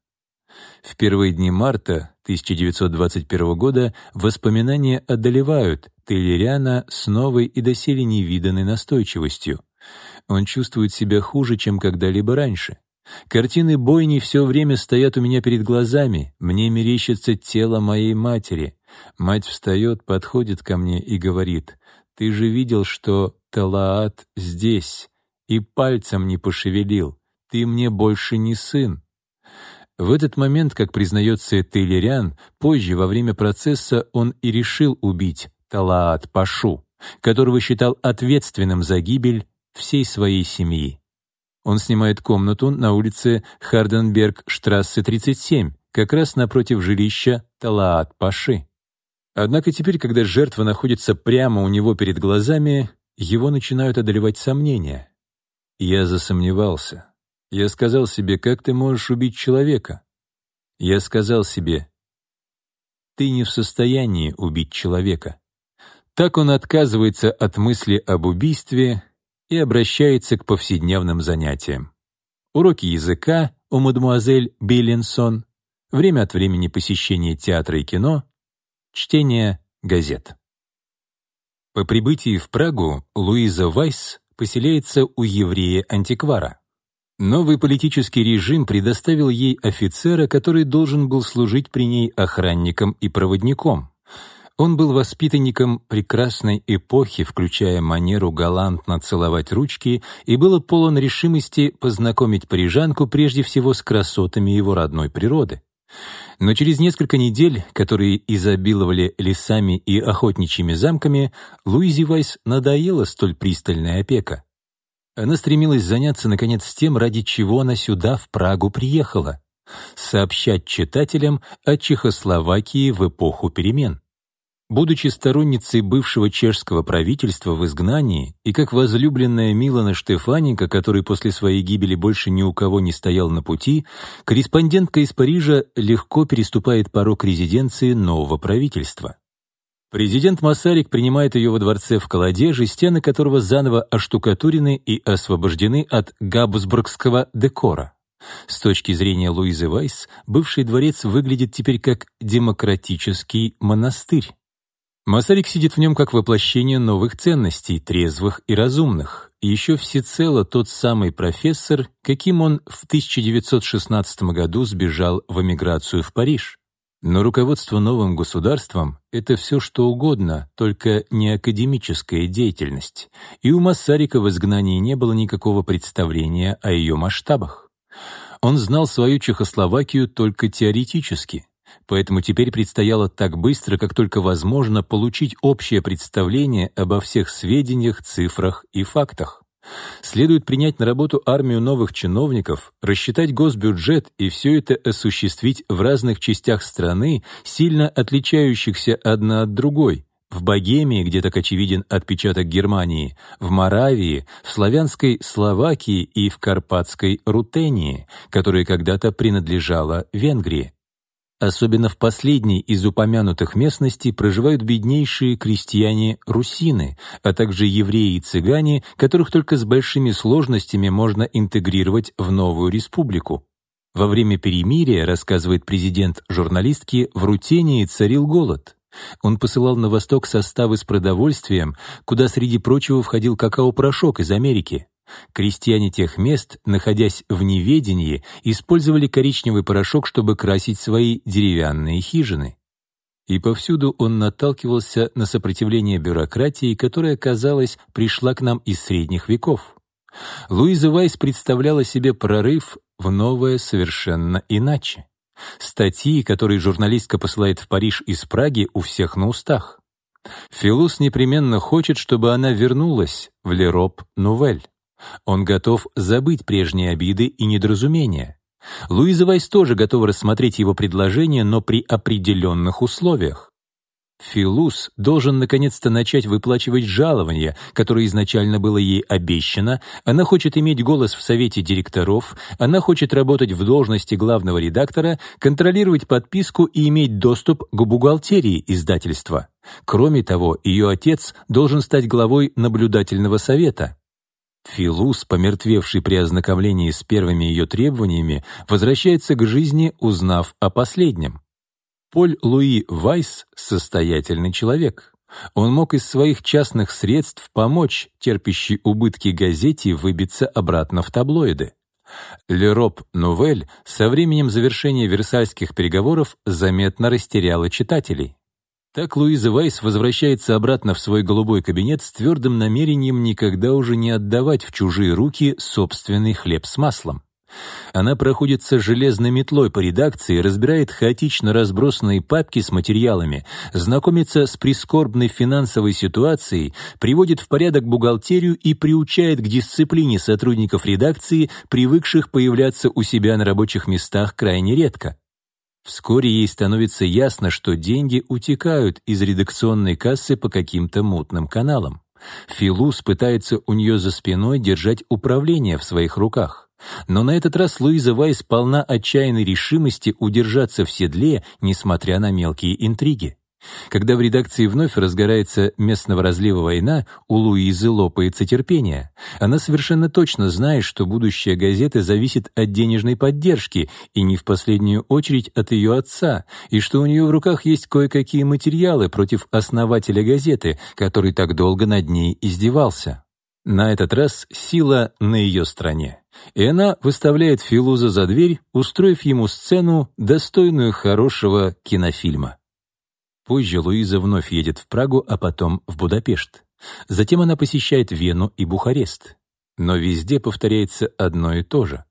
В первые дни марта 1921 года воспоминания одолевают Телериана с новой и доселе невиданной настойчивостью. Он чувствует себя хуже, чем когда-либо раньше. Картины бойни все время стоят у меня перед глазами, мне мерещится тело моей матери. Мать встает, подходит ко мне и говорит, «Ты же видел, что Талаат здесь, и пальцем не пошевелил. Ты мне больше не сын». В этот момент, как признается Тейлерян, позже, во время процесса, он и решил убить Талаат Пашу, которого считал ответственным за гибель всей своей семьи. Он снимает комнату на улице Харденберг-штрассе 37, как раз напротив жилища Талаат Паши. Однако теперь, когда жертва находится прямо у него перед глазами, его начинают одолевать сомнения. Я засомневался. Я сказал себе, как ты можешь убить человека? Я сказал себе, ты не в состоянии убить человека. Так он отказывается от мысли об убийстве и обращается к повседневным занятиям. Уроки языка у мадемуазель Биллинсон, время от времени посещение театра и кино, чтение газет. По прибытии в Прагу Луиза Вайс поселяется у еврея-антиквара. Новый политический режим предоставил ей офицера, который должен был служить при ней охранником и проводником. Он был воспитанником прекрасной эпохи, включая манеру галантно целовать ручки, и был полон решимости познакомить парижанку прежде всего с красотами его родной природы. Но через несколько недель, которые изобиловали лесами и охотничьими замками, Луизи Вайс надоела столь пристальная опека. Она стремилась заняться, наконец, тем, ради чего она сюда, в Прагу, приехала — сообщать читателям о Чехословакии в эпоху перемен. Будучи сторонницей бывшего чешского правительства в изгнании и как возлюбленная Милана Штефаника, который после своей гибели больше ни у кого не стоял на пути, корреспондентка из Парижа легко переступает порог резиденции нового правительства. Президент Масарик принимает ее во дворце в Каладеже, стены которого заново оштукатурены и освобождены от габсбургского декора. С точки зрения Луизы Вайс, бывший дворец выглядит теперь как демократический монастырь. Масарик сидит в нем как воплощение новых ценностей, трезвых и разумных. И еще всецело тот самый профессор, каким он в 1916 году сбежал в эмиграцию в Париж. Но руководство новым государством — это все что угодно, только не академическая деятельность. И у Масарика в изгнании не было никакого представления о ее масштабах. Он знал свою Чехословакию только теоретически — поэтому теперь предстояло так быстро, как только возможно, получить общее представление обо всех сведениях, цифрах и фактах. Следует принять на работу армию новых чиновников, рассчитать госбюджет и все это осуществить в разных частях страны, сильно отличающихся одна от другой. В Богемии, где так очевиден отпечаток Германии, в Моравии, в славянской Словакии и в карпатской Рутении, которая когда-то принадлежала Венгрии. Особенно в последней из упомянутых местностей проживают беднейшие крестьяне-русины, а также евреи и цыгане, которых только с большими сложностями можно интегрировать в новую республику. Во время перемирия, рассказывает президент журналистки, в Рутении царил голод. Он посылал на восток составы с продовольствием, куда среди прочего входил какао-порошок из Америки. Крестьяне тех мест, находясь в неведении, использовали коричневый порошок, чтобы красить свои деревянные хижины. И повсюду он наталкивался на сопротивление бюрократии, которая, казалось, пришла к нам из средних веков. Луиза Вайс представляла себе прорыв в новое совершенно иначе. Статьи, которые журналистка посылает в Париж из Праги, у всех на устах. Филус непременно хочет, чтобы она вернулась в Лероп Нувель. Он готов забыть прежние обиды и недоразумения. Луиза Вайс тоже готова рассмотреть его предложение, но при определенных условиях. Филус должен наконец-то начать выплачивать жалование, которое изначально было ей обещано, она хочет иметь голос в совете директоров, она хочет работать в должности главного редактора, контролировать подписку и иметь доступ к бухгалтерии издательства. Кроме того, ее отец должен стать главой наблюдательного совета. Филус, помертвевший при ознакомлении с первыми ее требованиями, возвращается к жизни, узнав о последнем. Поль Луи Вайс — состоятельный человек. Он мог из своих частных средств помочь терпящей убытки газете выбиться обратно в таблоиды. Лероп Нувель со временем завершения Версальских переговоров заметно растеряла читателей. Так Луиза Вайс возвращается обратно в свой голубой кабинет с твердым намерением никогда уже не отдавать в чужие руки собственный хлеб с маслом. Она проходится железной метлой по редакции, разбирает хаотично разбросанные папки с материалами, знакомится с прискорбной финансовой ситуацией, приводит в порядок бухгалтерию и приучает к дисциплине сотрудников редакции, привыкших появляться у себя на рабочих местах крайне редко. Вскоре ей становится ясно, что деньги утекают из редакционной кассы по каким-то мутным каналам. Филус пытается у нее за спиной держать управление в своих руках. Но на этот раз Луиза Вайс полна отчаянной решимости удержаться в седле, несмотря на мелкие интриги. Когда в редакции вновь разгорается местного разлива война, у Луизы лопается терпение. Она совершенно точно знает, что будущее газеты зависит от денежной поддержки, и не в последнюю очередь от ее отца, и что у нее в руках есть кое-какие материалы против основателя газеты, который так долго над ней издевался. На этот раз сила на ее стороне. И она выставляет Филуза за дверь, устроив ему сцену, достойную хорошего кинофильма. Позже Луиза вновь едет в Прагу, а потом в Будапешт. Затем она посещает Вену и Бухарест. Но везде повторяется одно и то же.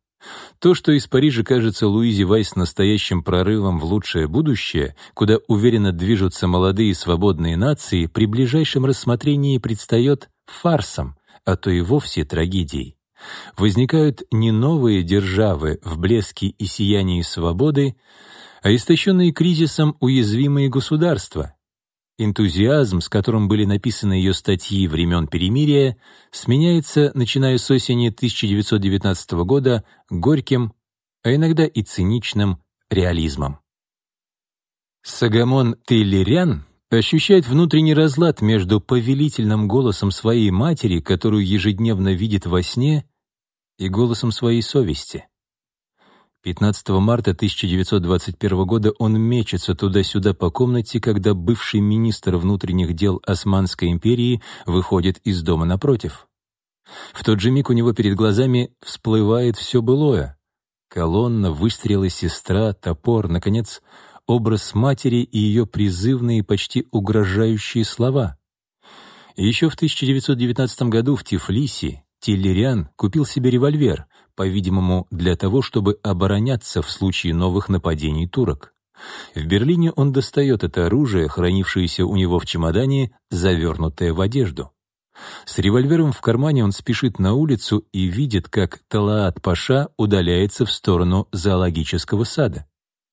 То, что из Парижа кажется Луизе Вайс настоящим прорывом в лучшее будущее, куда уверенно движутся молодые свободные нации, при ближайшем рассмотрении предстает фарсом, а то и вовсе трагедией. Возникают не новые державы в блеске и сиянии свободы, а истощенные кризисом уязвимые государства. Энтузиазм, с которым были написаны ее статьи времен перемирия, сменяется, начиная с осени 1919 года, горьким, а иногда и циничным реализмом. Сагамон Тейлерян ощущает внутренний разлад между повелительным голосом своей матери, которую ежедневно видит во сне, и голосом своей совести. 15 марта 1921 года он мечется туда-сюда по комнате, когда бывший министр внутренних дел Османской империи выходит из дома напротив. В тот же миг у него перед глазами всплывает все былое. Колонна, выстрелы, сестра, топор, наконец, образ матери и ее призывные, почти угрожающие слова. еще в 1919 году в Тифлисе Тиллериан купил себе револьвер, по-видимому, для того, чтобы обороняться в случае новых нападений турок. В Берлине он достает это оружие, хранившееся у него в чемодане, завернутое в одежду. С револьвером в кармане он спешит на улицу и видит, как Талаат Паша удаляется в сторону зоологического сада.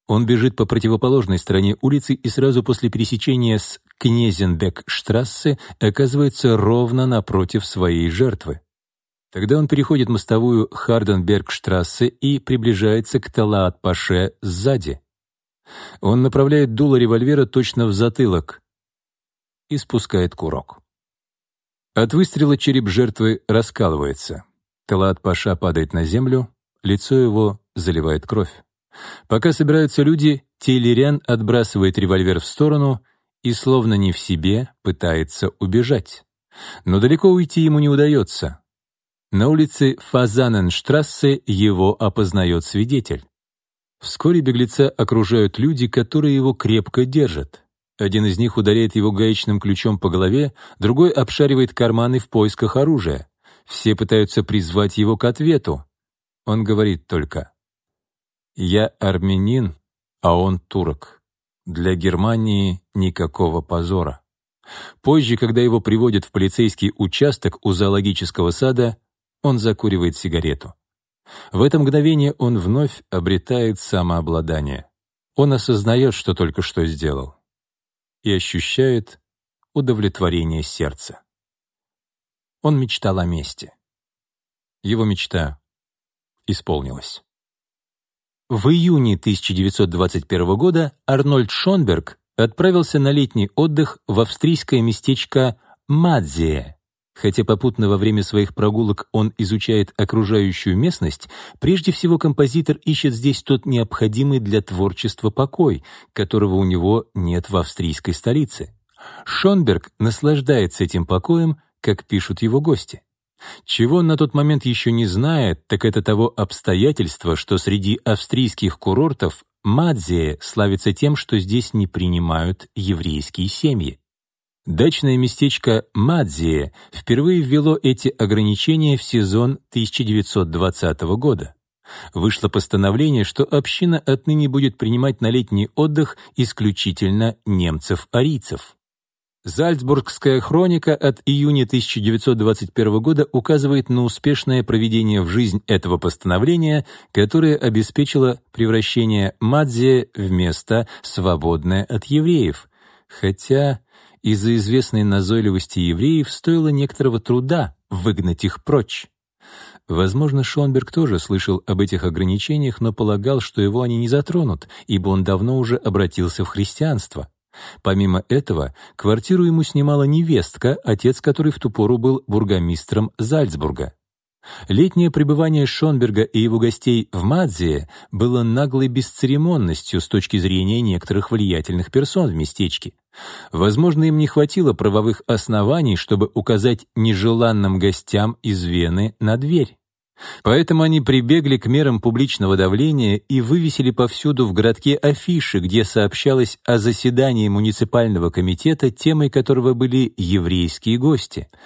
Он бежит по противоположной стороне улицы и сразу после пересечения с Кнезенбек-штрассе оказывается ровно напротив своей жертвы. Тогда он переходит мостовую Харденбергштрассе и приближается к Талаат-Паше сзади. Он направляет дуло револьвера точно в затылок и спускает курок. От выстрела череп жертвы раскалывается. Талаат-Паша падает на землю, лицо его заливает кровь. Пока собираются люди, Тейлерян отбрасывает револьвер в сторону и, словно не в себе, пытается убежать. Но далеко уйти ему не удается. На улице Фазаненштрассе его опознает свидетель. Вскоре беглеца окружают люди, которые его крепко держат. Один из них ударяет его гаечным ключом по голове, другой обшаривает карманы в поисках оружия. Все пытаются призвать его к ответу. Он говорит только «Я армянин, а он турок. Для Германии никакого позора». Позже, когда его приводят в полицейский участок у зоологического сада, он закуривает сигарету. В это мгновение он вновь обретает самообладание. Он осознает, что только что сделал, и ощущает удовлетворение сердца. Он мечтал о мести. Его мечта исполнилась. В июне 1921 года Арнольд Шонберг отправился на летний отдых в австрийское местечко Мадзия, Хотя попутно во время своих прогулок он изучает окружающую местность, прежде всего композитор ищет здесь тот необходимый для творчества покой, которого у него нет в австрийской столице. Шонберг наслаждается этим покоем, как пишут его гости. Чего он на тот момент еще не знает, так это того обстоятельства, что среди австрийских курортов Мадзия славится тем, что здесь не принимают еврейские семьи. Дачное местечко Мадзие впервые ввело эти ограничения в сезон 1920 года. Вышло постановление, что община отныне будет принимать на летний отдых исключительно немцев-арийцев. Зальцбургская хроника от июня 1921 года указывает на успешное проведение в жизнь этого постановления, которое обеспечило превращение Мадзия в место, свободное от евреев. Хотя из-за известной назойливости евреев стоило некоторого труда выгнать их прочь. Возможно, Шонберг тоже слышал об этих ограничениях, но полагал, что его они не затронут, ибо он давно уже обратился в христианство. Помимо этого, квартиру ему снимала невестка, отец которой в ту пору был бургомистром Зальцбурга. Летнее пребывание Шонберга и его гостей в Мадзее было наглой бесцеремонностью с точки зрения некоторых влиятельных персон в местечке. Возможно, им не хватило правовых оснований, чтобы указать нежеланным гостям из Вены на дверь. Поэтому они прибегли к мерам публичного давления и вывесили повсюду в городке афиши, где сообщалось о заседании муниципального комитета, темой которого были еврейские гости —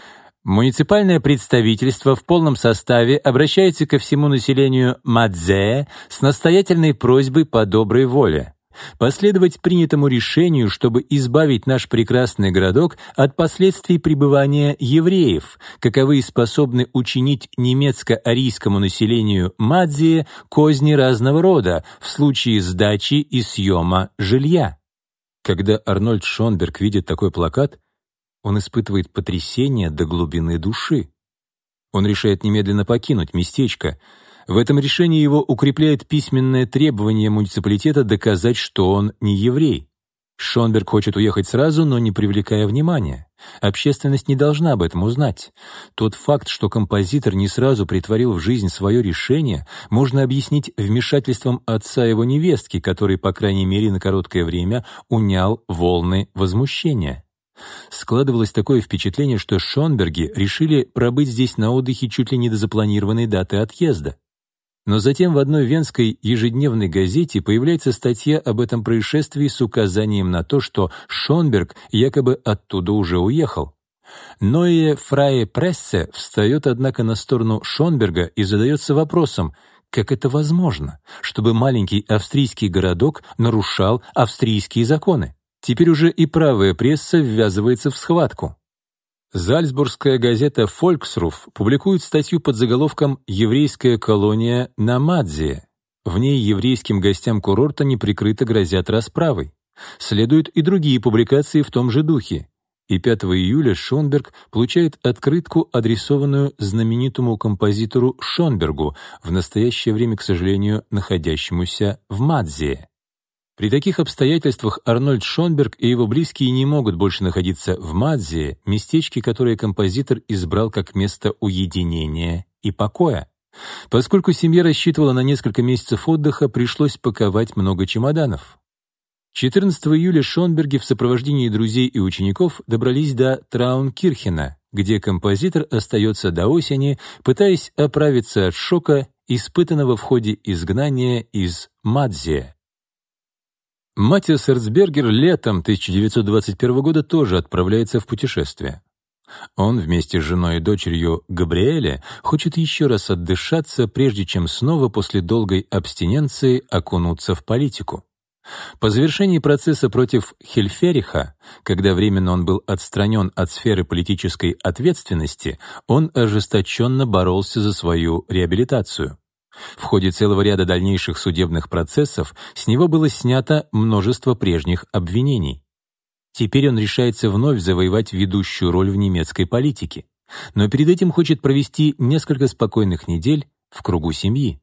Муниципальное представительство в полном составе обращается ко всему населению Мадзе с настоятельной просьбой по доброй воле последовать принятому решению, чтобы избавить наш прекрасный городок от последствий пребывания евреев, каковые способны учинить немецко-арийскому населению Мадзии козни разного рода в случае сдачи и съема жилья. Когда Арнольд Шонберг видит такой плакат, он испытывает потрясение до глубины души. Он решает немедленно покинуть местечко. В этом решении его укрепляет письменное требование муниципалитета доказать, что он не еврей. Шонберг хочет уехать сразу, но не привлекая внимания. Общественность не должна об этом узнать. Тот факт, что композитор не сразу притворил в жизнь свое решение, можно объяснить вмешательством отца его невестки, который, по крайней мере, на короткое время унял волны возмущения. Складывалось такое впечатление, что Шонберги решили пробыть здесь на отдыхе чуть ли не до запланированной даты отъезда. Но затем в одной венской ежедневной газете появляется статья об этом происшествии с указанием на то, что Шонберг якобы оттуда уже уехал. Ноe Фрае Прессе встает, однако, на сторону Шонберга и задается вопросом, как это возможно, чтобы маленький австрийский городок нарушал австрийские законы? Теперь уже и правая пресса ввязывается в схватку. Зальцбургская газета «Фольксруф» публикует статью под заголовком «Еврейская колония на Мадзе». В ней еврейским гостям курорта неприкрыто грозят расправой. Следуют и другие публикации в том же духе. И 5 июля Шонберг получает открытку, адресованную знаменитому композитору Шонбергу, в настоящее время, к сожалению, находящемуся в Мадзе. При таких обстоятельствах Арнольд Шонберг и его близкие не могут больше находиться в Мадзе, местечке, которое композитор избрал как место уединения и покоя. Поскольку семья рассчитывала на несколько месяцев отдыха, пришлось паковать много чемоданов. 14 июля Шонберги в сопровождении друзей и учеников добрались до Траункирхена, где композитор остается до осени, пытаясь оправиться от шока, испытанного в ходе изгнания из Мадзе. Матиас Эрцбергер летом 1921 года тоже отправляется в путешествие. Он вместе с женой и дочерью Габриэле хочет еще раз отдышаться, прежде чем снова после долгой абстиненции окунуться в политику. По завершении процесса против Хельфериха, когда временно он был отстранен от сферы политической ответственности, он ожесточенно боролся за свою реабилитацию. В ходе целого ряда дальнейших судебных процессов с него было снято множество прежних обвинений. Теперь он решается вновь завоевать ведущую роль в немецкой политике, но перед этим хочет провести несколько спокойных недель в кругу семьи.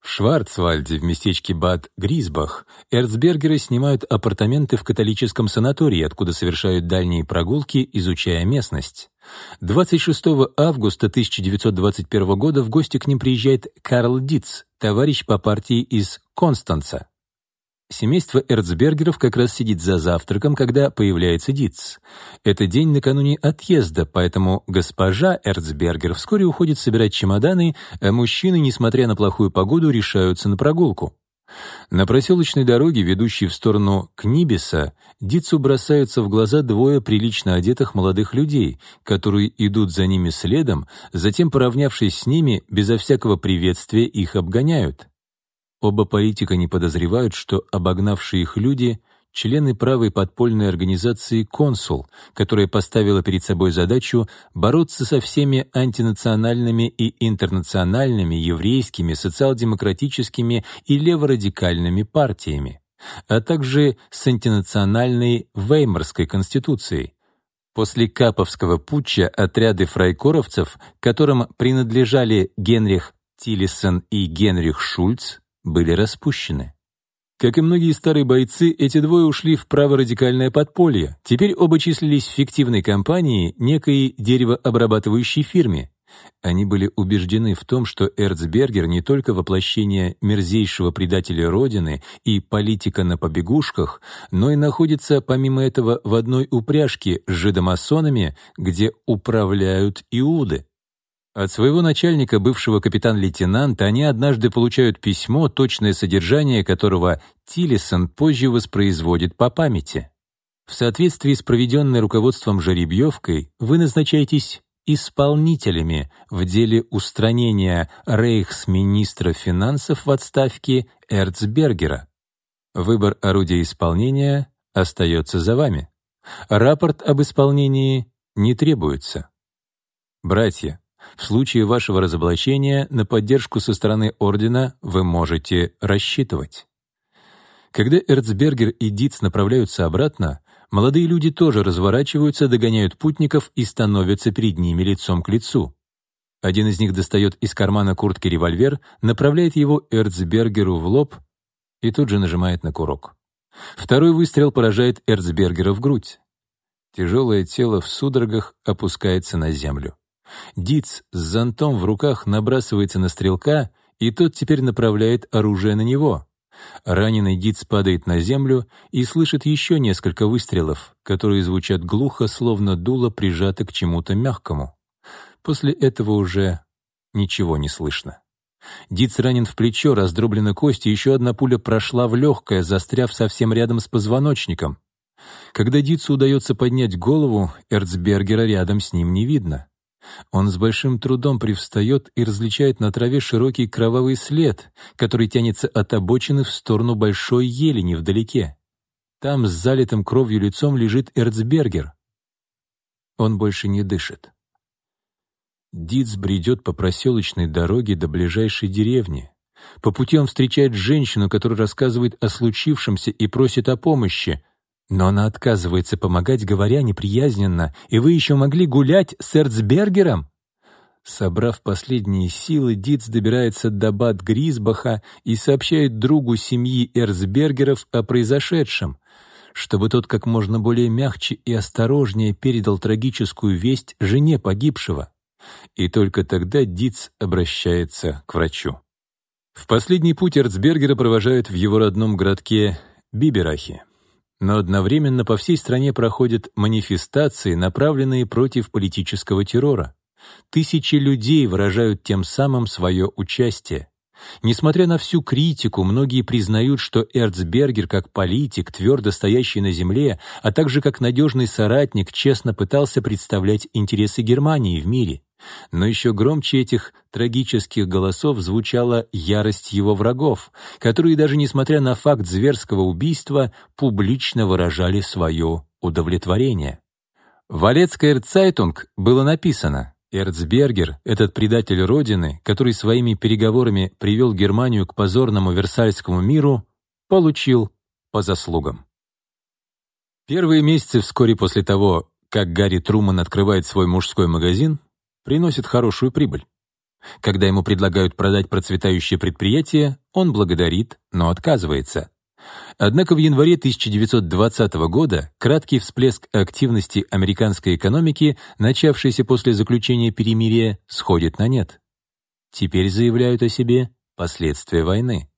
В Шварцвальде, в местечке Бад Грисбах, эрцбергеры снимают апартаменты в католическом санатории, откуда совершают дальние прогулки, изучая местность. 26 августа 1921 года в гости к ним приезжает Карл Диц, товарищ по партии из Констанца. Семейство Эрцбергеров как раз сидит за завтраком, когда появляется Диц. Это день накануне отъезда, поэтому госпожа Эрцбергер вскоре уходит собирать чемоданы, а мужчины, несмотря на плохую погоду, решаются на прогулку. На проселочной дороге, ведущей в сторону Книбиса, Дицу бросаются в глаза двое прилично одетых молодых людей, которые идут за ними следом, затем, поравнявшись с ними, безо всякого приветствия их обгоняют. Оба политика не подозревают, что обогнавшие их люди — члены правой подпольной организации «Консул», которая поставила перед собой задачу бороться со всеми антинациональными и интернациональными еврейскими, социал-демократическими и леворадикальными партиями, а также с антинациональной Веймарской конституцией. После Каповского путча отряды фрайкоровцев, которым принадлежали Генрих Тиллисон и Генрих Шульц, были распущены. Как и многие старые бойцы, эти двое ушли в праворадикальное подполье. Теперь оба числились в фиктивной компании, некой деревообрабатывающей фирме. Они были убеждены в том, что Эрцбергер не только воплощение мерзейшего предателя Родины и политика на побегушках, но и находится, помимо этого, в одной упряжке с жидомасонами, где управляют иуды. От своего начальника, бывшего капитан-лейтенанта, они однажды получают письмо, точное содержание которого Тиллисон позже воспроизводит по памяти. В соответствии с проведенной руководством жеребьевкой вы назначаетесь исполнителями в деле устранения рейхсминистра финансов в отставке Эрцбергера. Выбор орудия исполнения остается за вами. Рапорт об исполнении не требуется. Братья, в случае вашего разоблачения на поддержку со стороны Ордена вы можете рассчитывать. Когда Эрцбергер и Диц направляются обратно, молодые люди тоже разворачиваются, догоняют путников и становятся перед ними лицом к лицу. Один из них достает из кармана куртки револьвер, направляет его Эрцбергеру в лоб и тут же нажимает на курок. Второй выстрел поражает Эрцбергера в грудь. Тяжелое тело в судорогах опускается на землю. Диц с зонтом в руках набрасывается на стрелка, и тот теперь направляет оружие на него. Раненый Диц падает на землю и слышит еще несколько выстрелов, которые звучат глухо, словно дуло прижато к чему-то мягкому. После этого уже ничего не слышно. Диц ранен в плечо, раздроблена кость, и еще одна пуля прошла в легкое, застряв совсем рядом с позвоночником. Когда Дицу удается поднять голову, Эрцбергера рядом с ним не видно. Он с большим трудом привстает и различает на траве широкий кровавый след, который тянется от обочины в сторону большой ели невдалеке. Там с залитым кровью лицом лежит Эрцбергер. Он больше не дышит. Диц бредет по проселочной дороге до ближайшей деревни. По пути он встречает женщину, которая рассказывает о случившемся и просит о помощи. Но она отказывается помогать, говоря неприязненно, «И вы еще могли гулять с Эрцбергером?» Собрав последние силы, Диц добирается до Бад Гризбаха и сообщает другу семьи Эрцбергеров о произошедшем, чтобы тот как можно более мягче и осторожнее передал трагическую весть жене погибшего. И только тогда Диц обращается к врачу. В последний путь Эрцбергера провожают в его родном городке Биберахе но одновременно по всей стране проходят манифестации, направленные против политического террора. Тысячи людей выражают тем самым свое участие. Несмотря на всю критику, многие признают, что Эрцбергер как политик, твердо стоящий на земле, а также как надежный соратник, честно пытался представлять интересы Германии в мире. Но еще громче этих трагических голосов звучала ярость его врагов, которые даже несмотря на факт зверского убийства публично выражали свое удовлетворение. В Олецкоер Цайтунг было написано Эрцбергер, этот предатель Родины, который своими переговорами привел Германию к позорному Версальскому миру, получил по заслугам. Первые месяцы вскоре после того, как Гарри Труман открывает свой мужской магазин, приносит хорошую прибыль. Когда ему предлагают продать процветающее предприятие, он благодарит, но отказывается. Однако в январе 1920 года краткий всплеск активности американской экономики, начавшийся после заключения перемирия, сходит на нет. Теперь заявляют о себе последствия войны.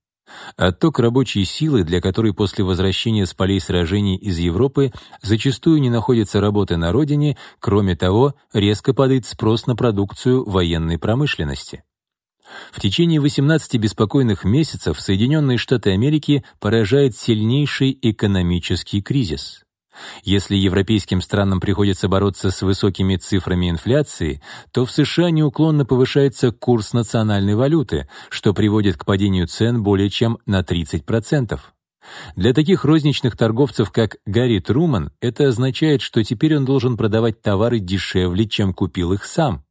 Отток рабочей силы, для которой после возвращения с полей сражений из Европы зачастую не находится работы на родине, кроме того, резко падает спрос на продукцию военной промышленности. В течение 18 беспокойных месяцев Соединенные Штаты Америки поражает сильнейший экономический кризис. Если европейским странам приходится бороться с высокими цифрами инфляции, то в США неуклонно повышается курс национальной валюты, что приводит к падению цен более чем на 30%. Для таких розничных торговцев, как Гарри Труман, это означает, что теперь он должен продавать товары дешевле, чем купил их сам.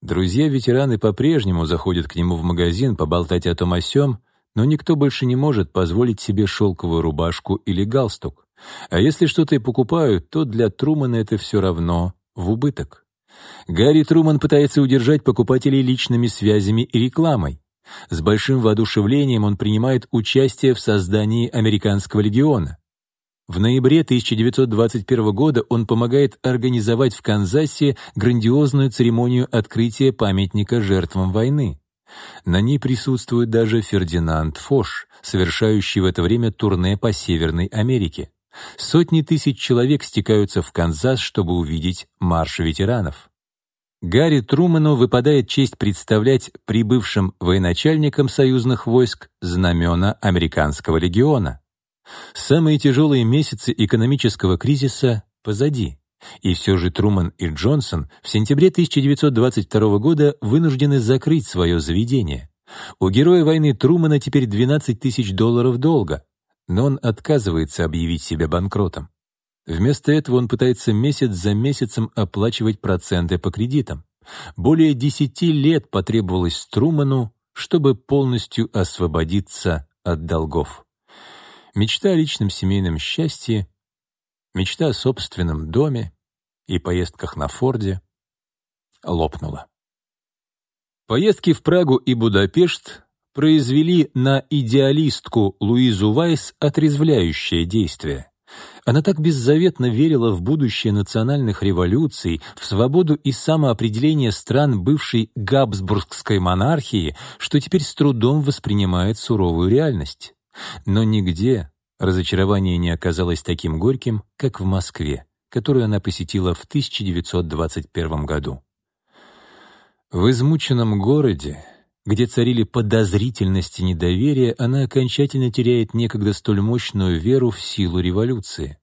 Друзья-ветераны по-прежнему заходят к нему в магазин поболтать о том о сём, но никто больше не может позволить себе шелковую рубашку или галстук. А если что-то и покупают, то для Трумана это все равно в убыток. Гарри Труман пытается удержать покупателей личными связями и рекламой. С большим воодушевлением он принимает участие в создании Американского легиона. В ноябре 1921 года он помогает организовать в Канзасе грандиозную церемонию открытия памятника жертвам войны. На ней присутствует даже Фердинанд Фош, совершающий в это время турне по Северной Америке. Сотни тысяч человек стекаются в Канзас, чтобы увидеть марш ветеранов. Гарри Трумэну выпадает честь представлять прибывшим военачальникам союзных войск знамена американского легиона. Самые тяжелые месяцы экономического кризиса позади. И все же Труман и Джонсон в сентябре 1922 года вынуждены закрыть свое заведение. У героя войны Трумана теперь 12 тысяч долларов долга но он отказывается объявить себя банкротом. Вместо этого он пытается месяц за месяцем оплачивать проценты по кредитам. Более десяти лет потребовалось Струману, чтобы полностью освободиться от долгов. Мечта о личном семейном счастье, мечта о собственном доме и поездках на Форде лопнула. Поездки в Прагу и Будапешт произвели на идеалистку Луизу Вайс отрезвляющее действие. Она так беззаветно верила в будущее национальных революций, в свободу и самоопределение стран бывшей Габсбургской монархии, что теперь с трудом воспринимает суровую реальность. Но нигде разочарование не оказалось таким горьким, как в Москве, которую она посетила в 1921 году. В измученном городе, где царили подозрительность и недоверие, она окончательно теряет некогда столь мощную веру в силу революции.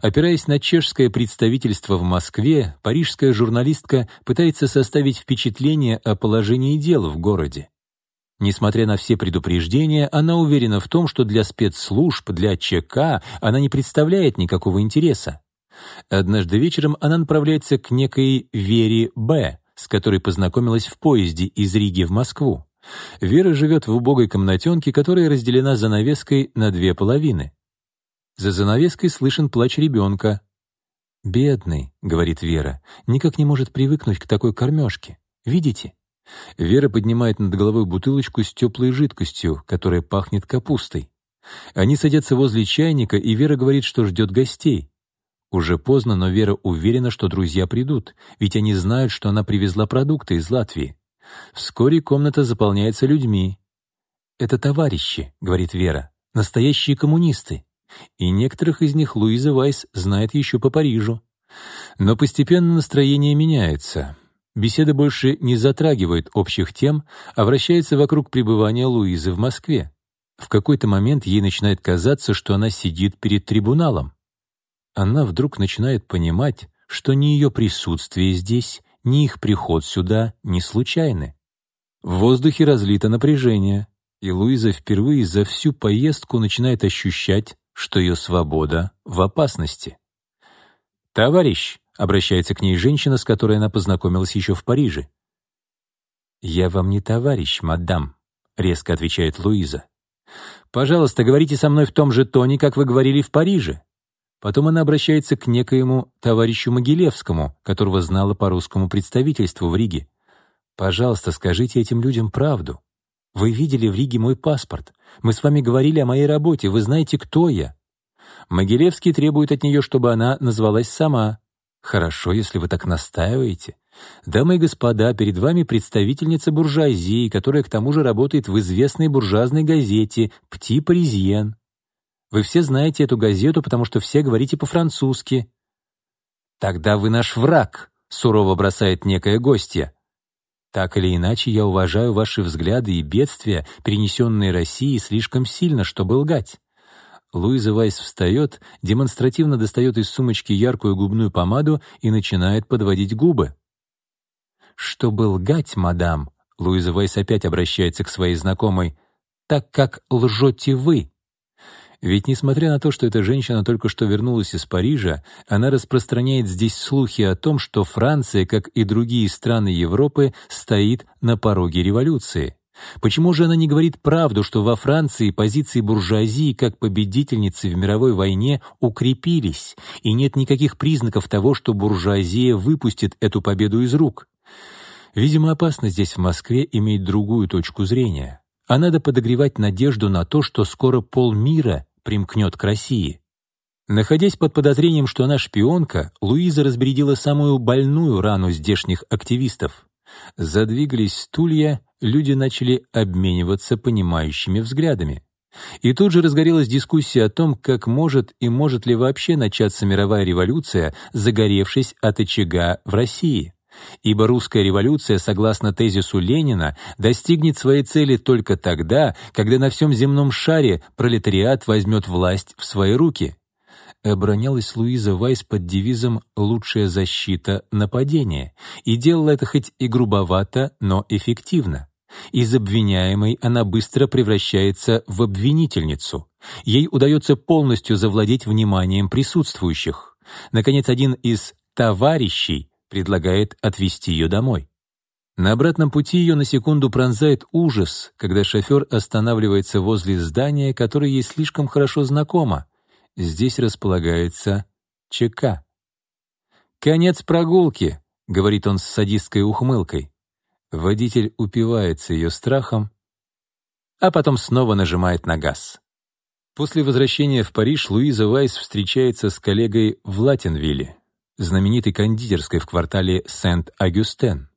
Опираясь на чешское представительство в Москве, парижская журналистка пытается составить впечатление о положении дел в городе. Несмотря на все предупреждения, она уверена в том, что для спецслужб, для ЧК она не представляет никакого интереса. Однажды вечером она направляется к некой Вере Б., с которой познакомилась в поезде из Риги в Москву. Вера живет в убогой комнатенке, которая разделена занавеской на две половины. За занавеской слышен плач ребенка. «Бедный», — говорит Вера, — «никак не может привыкнуть к такой кормежке. Видите?» Вера поднимает над головой бутылочку с теплой жидкостью, которая пахнет капустой. Они садятся возле чайника, и Вера говорит, что ждет гостей. Уже поздно, но Вера уверена, что друзья придут, ведь они знают, что она привезла продукты из Латвии. Вскоре комната заполняется людьми. «Это товарищи», — говорит Вера, — «настоящие коммунисты». И некоторых из них Луиза Вайс знает еще по Парижу. Но постепенно настроение меняется. Беседа больше не затрагивает общих тем, а вращается вокруг пребывания Луизы в Москве. В какой-то момент ей начинает казаться, что она сидит перед трибуналом она вдруг начинает понимать, что ни ее присутствие здесь, ни их приход сюда не случайны. В воздухе разлито напряжение, и Луиза впервые за всю поездку начинает ощущать, что ее свобода в опасности. «Товарищ», — обращается к ней женщина, с которой она познакомилась еще в Париже. «Я вам не товарищ, мадам», — резко отвечает Луиза. «Пожалуйста, говорите со мной в том же тоне, как вы говорили в Париже. Потом она обращается к некоему товарищу Могилевскому, которого знала по русскому представительству в Риге. «Пожалуйста, скажите этим людям правду. Вы видели в Риге мой паспорт. Мы с вами говорили о моей работе. Вы знаете, кто я». Могилевский требует от нее, чтобы она назвалась сама. «Хорошо, если вы так настаиваете. Дамы и господа, перед вами представительница буржуазии, которая к тому же работает в известной буржуазной газете «Пти Паризьен». Вы все знаете эту газету, потому что все говорите по-французски». «Тогда вы наш враг», — сурово бросает некая гостья. «Так или иначе, я уважаю ваши взгляды и бедствия, перенесенные Россией слишком сильно, чтобы лгать». Луиза Вайс встает, демонстративно достает из сумочки яркую губную помаду и начинает подводить губы. «Чтобы лгать, мадам», — Луиза Вайс опять обращается к своей знакомой, «так как лжете вы». Ведь несмотря на то, что эта женщина только что вернулась из Парижа, она распространяет здесь слухи о том, что Франция, как и другие страны Европы, стоит на пороге революции. Почему же она не говорит правду, что во Франции позиции буржуазии как победительницы в мировой войне укрепились, и нет никаких признаков того, что буржуазия выпустит эту победу из рук? Видимо, опасно здесь, в Москве, иметь другую точку зрения. А надо подогревать надежду на то, что скоро полмира примкнет к России. Находясь под подозрением, что она шпионка, Луиза разбередила самую больную рану здешних активистов. Задвигались стулья, люди начали обмениваться понимающими взглядами. И тут же разгорелась дискуссия о том, как может и может ли вообще начаться мировая революция, загоревшись от очага в России ибо русская революция, согласно тезису Ленина, достигнет своей цели только тогда, когда на всем земном шаре пролетариат возьмет власть в свои руки. Оборонялась Луиза Вайс под девизом «лучшая защита — нападение», и делала это хоть и грубовато, но эффективно. Из обвиняемой она быстро превращается в обвинительницу. Ей удается полностью завладеть вниманием присутствующих. Наконец, один из «товарищей» предлагает отвезти ее домой. На обратном пути ее на секунду пронзает ужас, когда шофер останавливается возле здания, которое ей слишком хорошо знакомо. Здесь располагается ЧК. «Конец прогулки», — говорит он с садистской ухмылкой. Водитель упивается ее страхом а потом снова нажимает на газ. После возвращения в Париж Луиза Вайс встречается с коллегой в Латинвилле, знаменитой кондитерской в квартале Сент-Агюстен.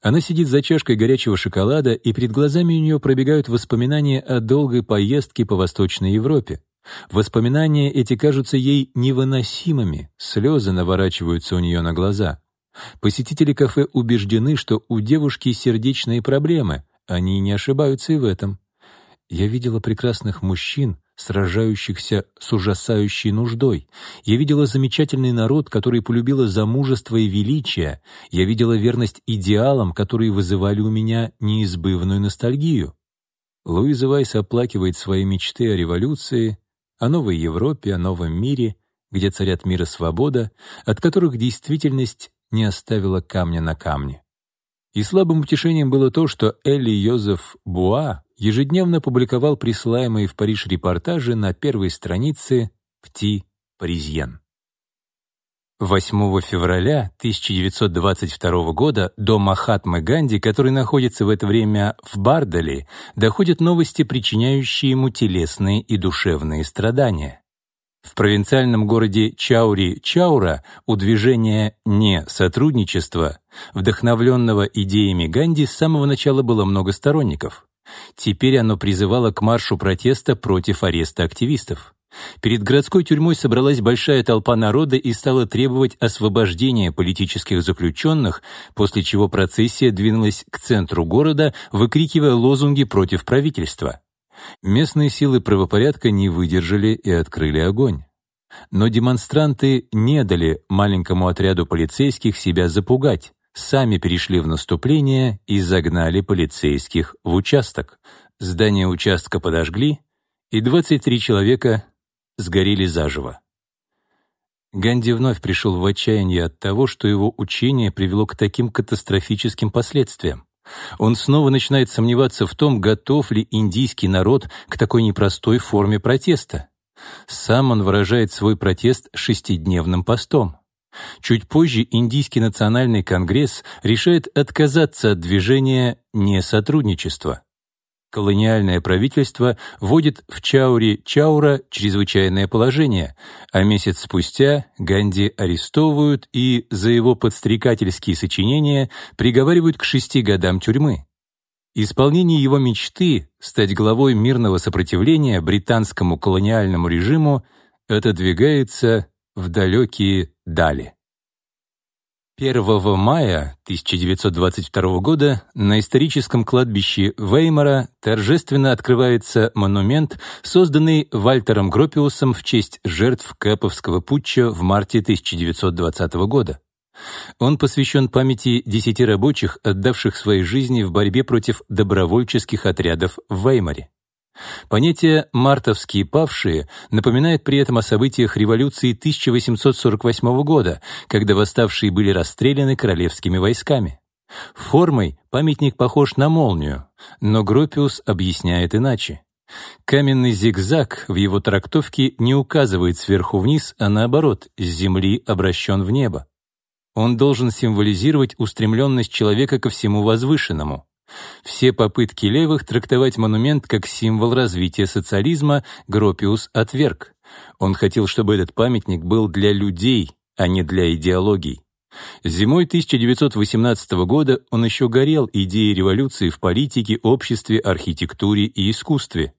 Она сидит за чашкой горячего шоколада, и перед глазами у нее пробегают воспоминания о долгой поездке по Восточной Европе. Воспоминания эти кажутся ей невыносимыми, слезы наворачиваются у нее на глаза. Посетители кафе убеждены, что у девушки сердечные проблемы, они не ошибаются и в этом. Я видела прекрасных мужчин, сражающихся с ужасающей нуждой. Я видела замечательный народ, который полюбила за мужество и величие. Я видела верность идеалам, которые вызывали у меня неизбывную ностальгию. Луиза Вайс оплакивает свои мечты о революции, о новой Европе, о новом мире, где царят мир и свобода, от которых действительность не оставила камня на камне. И слабым утешением было то, что Элли Йозеф Буа ежедневно публиковал присылаемые в Париж репортажи на первой странице «Пти Паризьен». 8 февраля 1922 года до Махатмы Ганди, который находится в это время в Бардали, доходят новости, причиняющие ему телесные и душевные страдания. В провинциальном городе Чаури-Чаура у движения «Не сотрудничество», вдохновленного идеями Ганди, с самого начала было много сторонников. Теперь оно призывало к маршу протеста против ареста активистов. Перед городской тюрьмой собралась большая толпа народа и стала требовать освобождения политических заключенных, после чего процессия двинулась к центру города, выкрикивая лозунги против правительства. Местные силы правопорядка не выдержали и открыли огонь. Но демонстранты не дали маленькому отряду полицейских себя запугать, сами перешли в наступление и загнали полицейских в участок. Здание участка подожгли, и 23 человека сгорели заживо. Ганди вновь пришел в отчаяние от того, что его учение привело к таким катастрофическим последствиям. Он снова начинает сомневаться в том, готов ли индийский народ к такой непростой форме протеста. Сам он выражает свой протест шестидневным постом. Чуть позже Индийский национальный конгресс решает отказаться от движения несотрудничества колониальное правительство вводит в Чаури-Чаура чрезвычайное положение, а месяц спустя Ганди арестовывают и за его подстрекательские сочинения приговаривают к шести годам тюрьмы. Исполнение его мечты стать главой мирного сопротивления британскому колониальному режиму отодвигается в далекие дали. 1 мая 1922 года на историческом кладбище Веймара торжественно открывается монумент, созданный Вальтером Гропиусом в честь жертв Кэповского путча в марте 1920 года. Он посвящен памяти десяти рабочих, отдавших свои жизни в борьбе против добровольческих отрядов в Веймаре. Понятие «мартовские павшие» напоминает при этом о событиях революции 1848 года, когда восставшие были расстреляны королевскими войсками. Формой памятник похож на молнию, но Гропиус объясняет иначе. Каменный зигзаг в его трактовке не указывает сверху вниз, а наоборот, с земли обращен в небо. Он должен символизировать устремленность человека ко всему возвышенному. Все попытки левых трактовать монумент как символ развития социализма Гропиус отверг. Он хотел, чтобы этот памятник был для людей, а не для идеологий. Зимой 1918 года он еще горел идеей революции в политике, обществе, архитектуре и искусстве.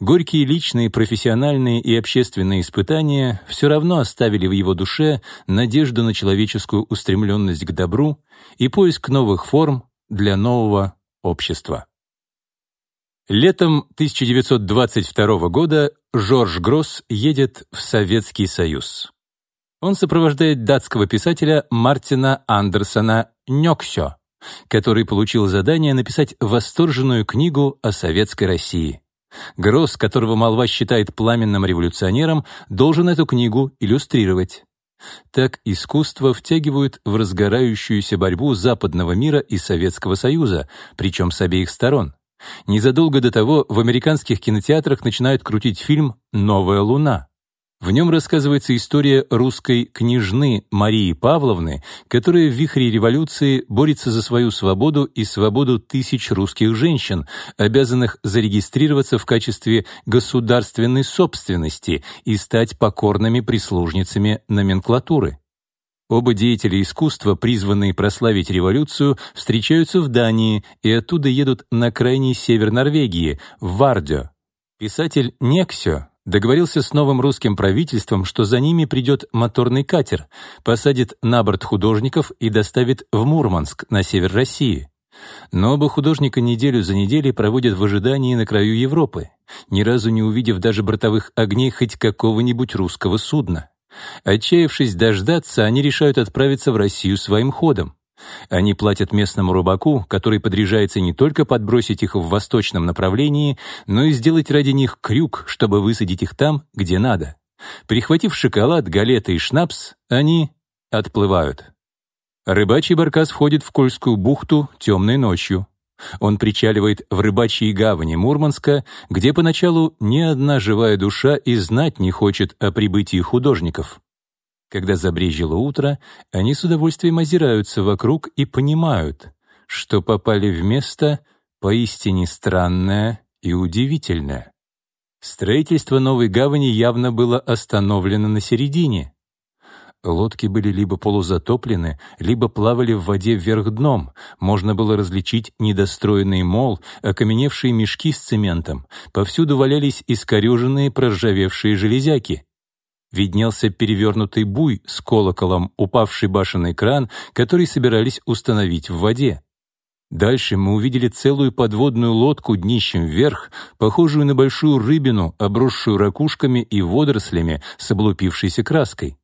Горькие личные, профессиональные и общественные испытания все равно оставили в его душе надежду на человеческую устремленность к добру и поиск новых форм для нового общества. Летом 1922 года Жорж Гросс едет в Советский Союз. Он сопровождает датского писателя Мартина Андерсона Нёксё, который получил задание написать восторженную книгу о советской России. Гросс, которого молва считает пламенным революционером, должен эту книгу иллюстрировать. Так искусство втягивают в разгорающуюся борьбу западного мира и Советского Союза, причем с обеих сторон. Незадолго до того в американских кинотеатрах начинают крутить фильм «Новая луна». В нем рассказывается история русской княжны Марии Павловны, которая в вихре революции борется за свою свободу и свободу тысяч русских женщин, обязанных зарегистрироваться в качестве государственной собственности и стать покорными прислужницами номенклатуры. Оба деятеля искусства, призванные прославить революцию, встречаются в Дании и оттуда едут на крайний север Норвегии, в Вардё. Писатель Нексё договорился с новым русским правительством, что за ними придет моторный катер, посадит на борт художников и доставит в Мурманск, на север России. Но оба художника неделю за неделей проводят в ожидании на краю Европы, ни разу не увидев даже бортовых огней хоть какого-нибудь русского судна. Отчаявшись дождаться, они решают отправиться в Россию своим ходом. Они платят местному рыбаку, который подряжается не только подбросить их в восточном направлении, но и сделать ради них крюк, чтобы высадить их там, где надо. Прихватив шоколад, галеты и шнапс, они отплывают. Рыбачий баркас входит в Кольскую бухту темной ночью. Он причаливает в рыбачьей гавани Мурманска, где поначалу ни одна живая душа и знать не хочет о прибытии художников. Когда забрежило утро, они с удовольствием озираются вокруг и понимают, что попали в место поистине странное и удивительное. Строительство новой гавани явно было остановлено на середине. Лодки были либо полузатоплены, либо плавали в воде вверх дном. Можно было различить недостроенный мол, окаменевшие мешки с цементом. Повсюду валялись искореженные проржавевшие железяки. Виднелся перевернутый буй с колоколом, упавший башенный кран, который собирались установить в воде. Дальше мы увидели целую подводную лодку днищем вверх, похожую на большую рыбину, обросшую ракушками и водорослями с облупившейся краской.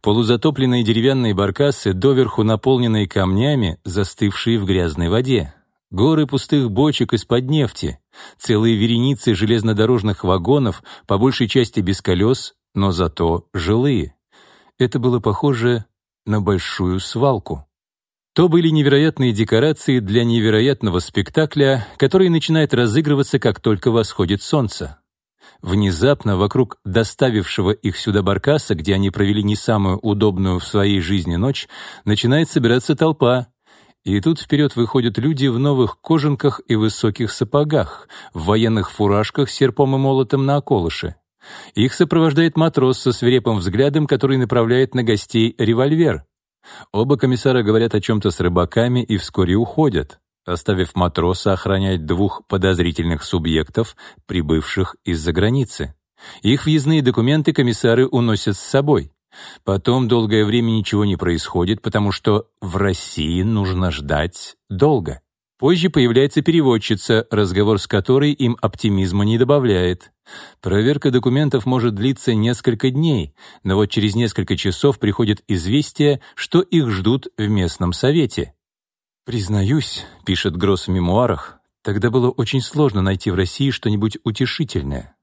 Полузатопленные деревянные баркасы, доверху наполненные камнями, застывшие в грязной воде. Горы пустых бочек из-под нефти, целые вереницы железнодорожных вагонов, по большей части без колес, но зато жилые. Это было похоже на большую свалку. То были невероятные декорации для невероятного спектакля, который начинает разыгрываться, как только восходит солнце. Внезапно вокруг доставившего их сюда баркаса, где они провели не самую удобную в своей жизни ночь, начинает собираться толпа. И тут вперед выходят люди в новых кожанках и высоких сапогах, в военных фуражках с серпом и молотом на околыше. Их сопровождает матрос со свирепым взглядом, который направляет на гостей револьвер. Оба комиссара говорят о чем-то с рыбаками и вскоре уходят, оставив матроса охранять двух подозрительных субъектов, прибывших из-за границы. Их въездные документы комиссары уносят с собой. Потом долгое время ничего не происходит, потому что в России нужно ждать долго. Позже появляется переводчица, разговор с которой им оптимизма не добавляет. Проверка документов может длиться несколько дней, но вот через несколько часов приходит известие, что их ждут в местном совете. «Признаюсь», — пишет Гросс в мемуарах, «тогда было очень сложно найти в России что-нибудь утешительное.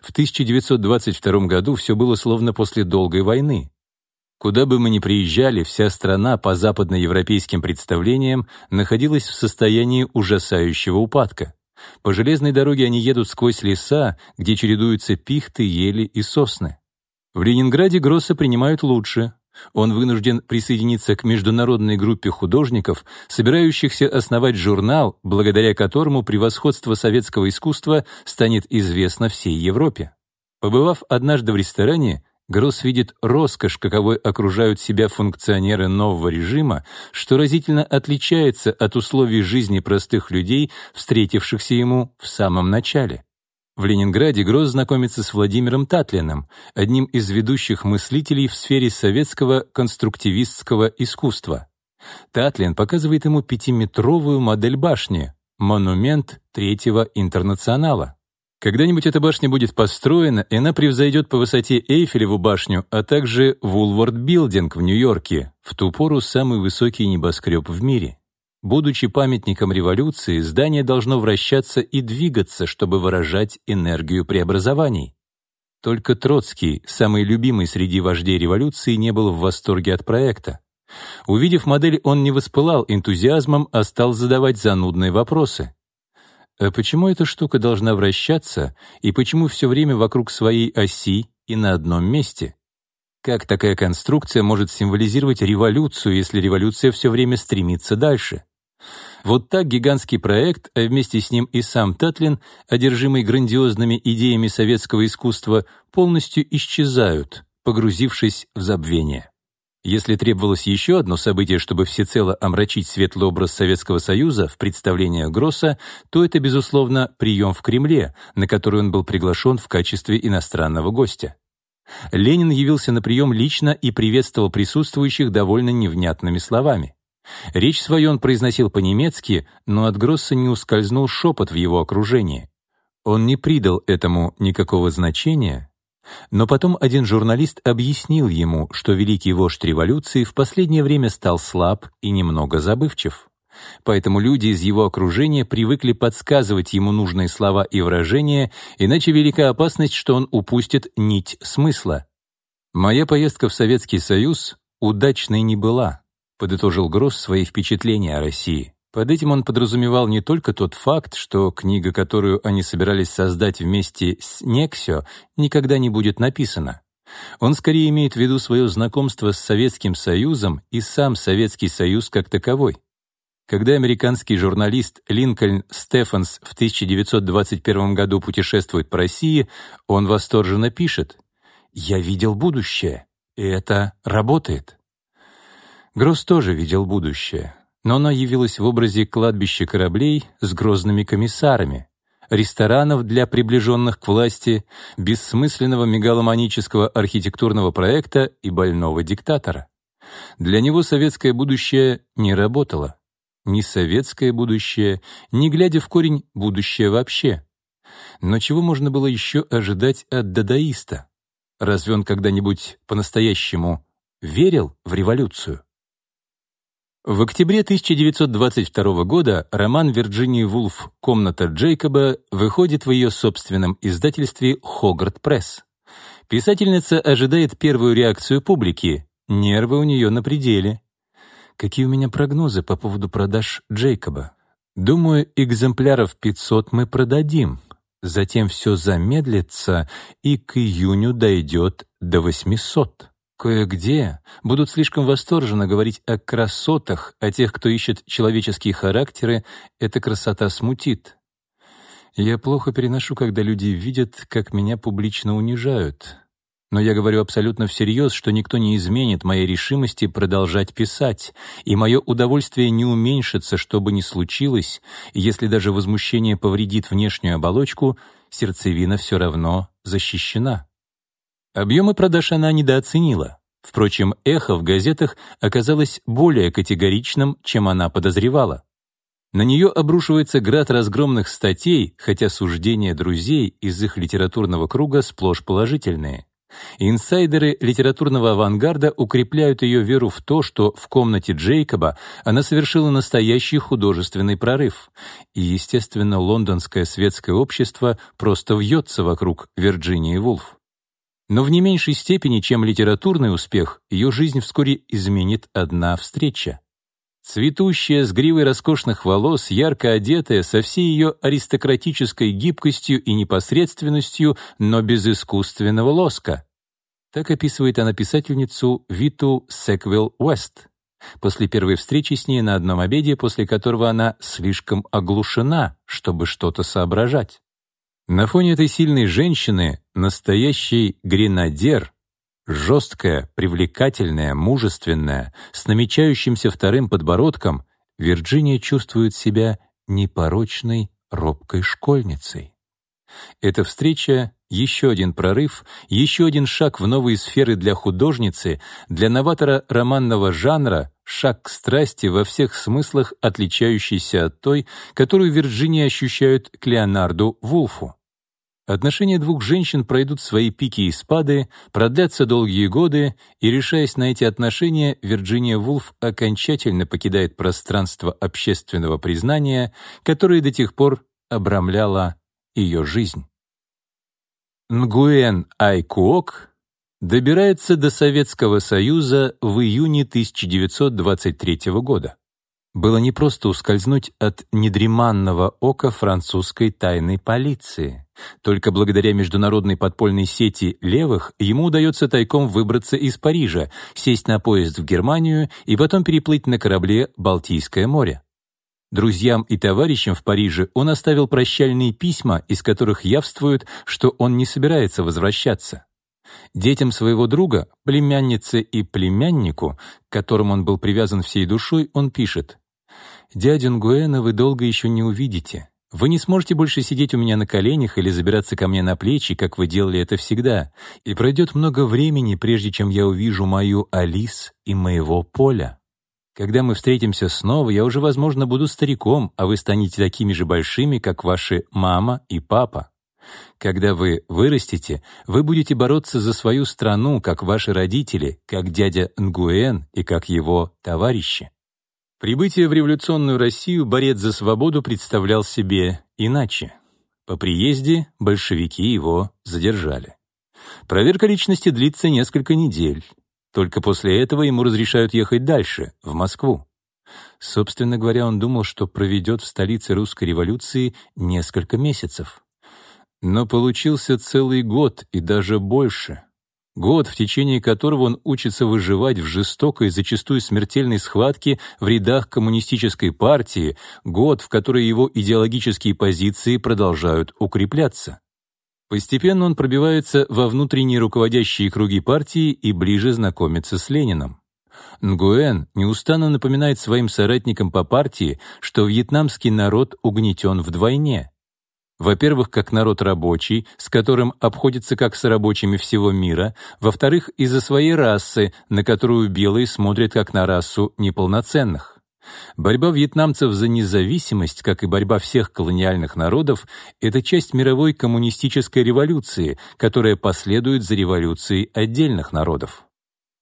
В 1922 году все было словно после долгой войны. Куда бы мы ни приезжали, вся страна по западноевропейским представлениям находилась в состоянии ужасающего упадка. По железной дороге они едут сквозь леса, где чередуются пихты, ели и сосны. В Ленинграде Гросса принимают лучше. Он вынужден присоединиться к международной группе художников, собирающихся основать журнал, благодаря которому превосходство советского искусства станет известно всей Европе. Побывав однажды в ресторане, Гросс видит роскошь, каковой окружают себя функционеры нового режима, что разительно отличается от условий жизни простых людей, встретившихся ему в самом начале. В Ленинграде Гросс знакомится с Владимиром Татлиным, одним из ведущих мыслителей в сфере советского конструктивистского искусства. Татлин показывает ему пятиметровую модель башни, монумент Третьего интернационала. Когда-нибудь эта башня будет построена, и она превзойдет по высоте Эйфелеву башню, а также Вулвард Билдинг в Нью-Йорке, в ту пору самый высокий небоскреб в мире. Будучи памятником революции, здание должно вращаться и двигаться, чтобы выражать энергию преобразований. Только Троцкий, самый любимый среди вождей революции, не был в восторге от проекта. Увидев модель, он не воспылал энтузиазмом, а стал задавать занудные вопросы. А почему эта штука должна вращаться, и почему все время вокруг своей оси и на одном месте. Как такая конструкция может символизировать революцию, если революция все время стремится дальше? Вот так гигантский проект, а вместе с ним и сам Татлин, одержимый грандиозными идеями советского искусства, полностью исчезают, погрузившись в забвение. Если требовалось еще одно событие, чтобы всецело омрачить светлый образ Советского Союза в представлениях Гросса, то это, безусловно, прием в Кремле, на который он был приглашен в качестве иностранного гостя. Ленин явился на прием лично и приветствовал присутствующих довольно невнятными словами. Речь свою он произносил по-немецки, но от Гросса не ускользнул шепот в его окружении. Он не придал этому никакого значения, но потом один журналист объяснил ему, что великий вождь революции в последнее время стал слаб и немного забывчив. Поэтому люди из его окружения привыкли подсказывать ему нужные слова и выражения, иначе велика опасность, что он упустит нить смысла. «Моя поездка в Советский Союз удачной не была», подытожил Гросс свои впечатления о России. Под этим он подразумевал не только тот факт, что книга, которую они собирались создать вместе с Нексио, никогда не будет написана. Он скорее имеет в виду свое знакомство с Советским Союзом и сам Советский Союз как таковой. Когда американский журналист Линкольн Стефанс в 1921 году путешествует по России, он восторженно пишет «Я видел будущее, и это работает». Гросс тоже видел будущее, но оно явилось в образе кладбища кораблей с грозными комиссарами, ресторанов для приближенных к власти, бессмысленного мегаломанического архитектурного проекта и больного диктатора. Для него советское будущее не работало ни советское будущее, ни, глядя в корень, будущее вообще. Но чего можно было еще ожидать от дадаиста? Разве он когда-нибудь по-настоящему верил в революцию? В октябре 1922 года роман Вирджинии Вулф «Комната Джейкоба» выходит в ее собственном издательстве «Хогарт Пресс». Писательница ожидает первую реакцию публики. Нервы у нее на пределе. Какие у меня прогнозы по поводу продаж Джейкоба? Думаю, экземпляров 500 мы продадим. Затем все замедлится и к июню дойдет до 800. Кое-где будут слишком восторженно говорить о красотах, о тех, кто ищет человеческие характеры, эта красота смутит. Я плохо переношу, когда люди видят, как меня публично унижают. Но я говорю абсолютно всерьез, что никто не изменит моей решимости продолжать писать, и мое удовольствие не уменьшится, что бы ни случилось, если даже возмущение повредит внешнюю оболочку, сердцевина все равно защищена. Объемы продаж она недооценила. Впрочем, эхо в газетах оказалось более категоричным, чем она подозревала. На нее обрушивается град разгромных статей, хотя суждения друзей из их литературного круга сплошь положительные. Инсайдеры литературного авангарда укрепляют ее веру в то, что в комнате Джейкоба она совершила настоящий художественный прорыв. И, естественно, лондонское светское общество просто вьется вокруг Вирджинии Вулф. Но в не меньшей степени, чем литературный успех, ее жизнь вскоре изменит одна встреча. Цветущая, с гривой роскошных волос, ярко одетая, со всей ее аристократической гибкостью и непосредственностью, но без искусственного лоска. Так описывает она писательницу Виту Секвилл Уэст. После первой встречи с ней на одном обеде, после которого она слишком оглушена, чтобы что-то соображать. На фоне этой сильной женщины настоящий гренадер Жесткая, привлекательная, мужественная, с намечающимся вторым подбородком, Вирджиния чувствует себя непорочной, робкой школьницей. Эта встреча — еще один прорыв, еще один шаг в новые сферы для художницы, для новатора романного жанра, шаг к страсти во всех смыслах, отличающийся от той, которую Вирджиния ощущает к Леонарду Вулфу. Отношения двух женщин пройдут свои пики и спады, продлятся долгие годы, и, решаясь на эти отношения, Вирджиния Вулф окончательно покидает пространство общественного признания, которое до тех пор обрамляло ее жизнь. Нгуэн Айкуок добирается до Советского Союза в июне 1923 года. было не просто ускользнуть от недреманного ока французской тайной полиции. Только благодаря международной подпольной сети левых ему удается тайком выбраться из Парижа, сесть на поезд в Германию и потом переплыть на корабле Балтийское море. Друзьям и товарищам в Париже он оставил прощальные письма, из которых явствует, что он не собирается возвращаться. Детям своего друга, племяннице и племяннику, к которым он был привязан всей душой, он пишет «Дядю Нгуэна вы долго еще не увидите. Вы не сможете больше сидеть у меня на коленях или забираться ко мне на плечи, как вы делали это всегда, и пройдет много времени, прежде чем я увижу мою Алис и моего Поля». Когда мы встретимся снова, я уже, возможно, буду стариком, а вы станете такими же большими, как ваши мама и папа. Когда вы вырастете, вы будете бороться за свою страну, как ваши родители, как дядя Нгуэн и как его товарищи. Прибытие в революционную Россию борец за свободу представлял себе иначе. По приезде большевики его задержали. Проверка личности длится несколько недель. Только после этого ему разрешают ехать дальше, в Москву. Собственно говоря, он думал, что проведет в столице русской революции несколько месяцев. Но получился целый год и даже больше. Год, в течение которого он учится выживать в жестокой, зачастую смертельной схватке в рядах коммунистической партии, год, в который его идеологические позиции продолжают укрепляться. Постепенно он пробивается во внутренние руководящие круги партии и ближе знакомится с Лениным. Нгуэн неустанно напоминает своим соратникам по партии, что вьетнамский народ угнетен вдвойне. Во-первых, как народ рабочий, с которым обходится как с рабочими всего мира, во-вторых, из-за своей расы, на которую белые смотрят как на расу неполноценных. Борьба вьетнамцев за независимость, как и борьба всех колониальных народов, это часть мировой коммунистической революции, которая последует за революцией отдельных народов.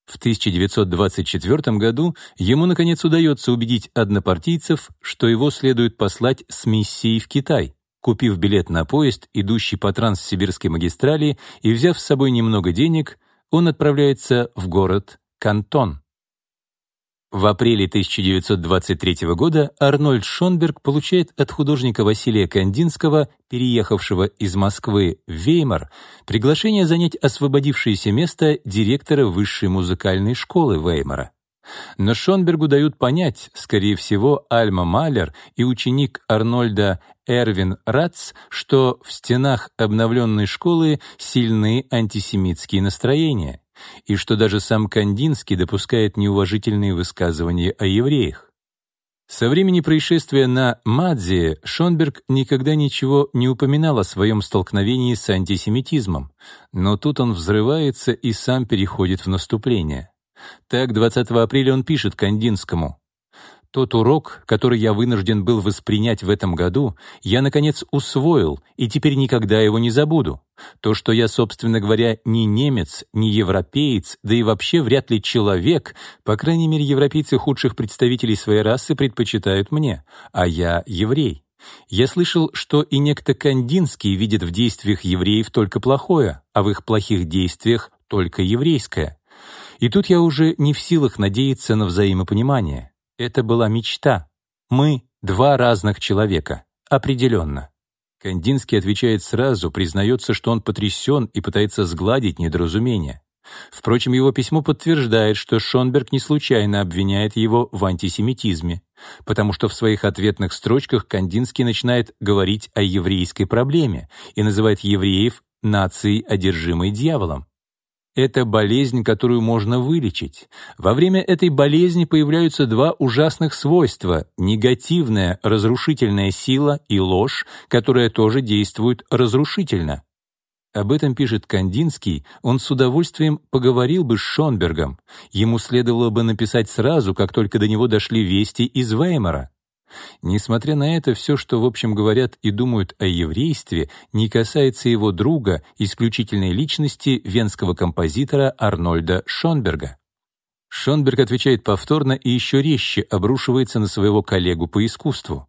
В 1924 году ему, наконец, удается убедить однопартийцев, что его следует послать с миссией в Китай. Купив билет на поезд, идущий по Транссибирской магистрали, и взяв с собой немного денег, он отправляется в город Кантон. В апреле 1923 года Арнольд Шонберг получает от художника Василия Кандинского, переехавшего из Москвы в Веймар, приглашение занять освободившееся место директора высшей музыкальной школы Веймара. Но Шонбергу дают понять, скорее всего, Альма Малер и ученик Арнольда Эрвин Ратц, что в стенах обновленной школы сильны антисемитские настроения и что даже сам Кандинский допускает неуважительные высказывания о евреях. Со времени происшествия на Мадзе Шонберг никогда ничего не упоминал о своем столкновении с антисемитизмом, но тут он взрывается и сам переходит в наступление. Так, 20 апреля он пишет Кандинскому тот урок, который я вынужден был воспринять в этом году, я, наконец, усвоил и теперь никогда его не забуду. То, что я, собственно говоря, не немец, не европеец, да и вообще вряд ли человек, по крайней мере, европейцы худших представителей своей расы предпочитают мне, а я еврей. Я слышал, что и некто Кандинский видит в действиях евреев только плохое, а в их плохих действиях только еврейское. И тут я уже не в силах надеяться на взаимопонимание. Это была мечта. Мы — два разных человека. Определенно. Кандинский отвечает сразу, признается, что он потрясен и пытается сгладить недоразумение. Впрочем, его письмо подтверждает, что Шонберг не случайно обвиняет его в антисемитизме, потому что в своих ответных строчках Кандинский начинает говорить о еврейской проблеме и называет евреев нацией, одержимой дьяволом. Это болезнь, которую можно вылечить. Во время этой болезни появляются два ужасных свойства — негативная разрушительная сила и ложь, которая тоже действует разрушительно. Об этом пишет Кандинский, он с удовольствием поговорил бы с Шонбергом. Ему следовало бы написать сразу, как только до него дошли вести из Веймара. Несмотря на это, все, что в общем говорят и думают о еврействе, не касается его друга, исключительной личности венского композитора Арнольда Шонберга. Шонберг отвечает повторно и еще резче обрушивается на своего коллегу по искусству.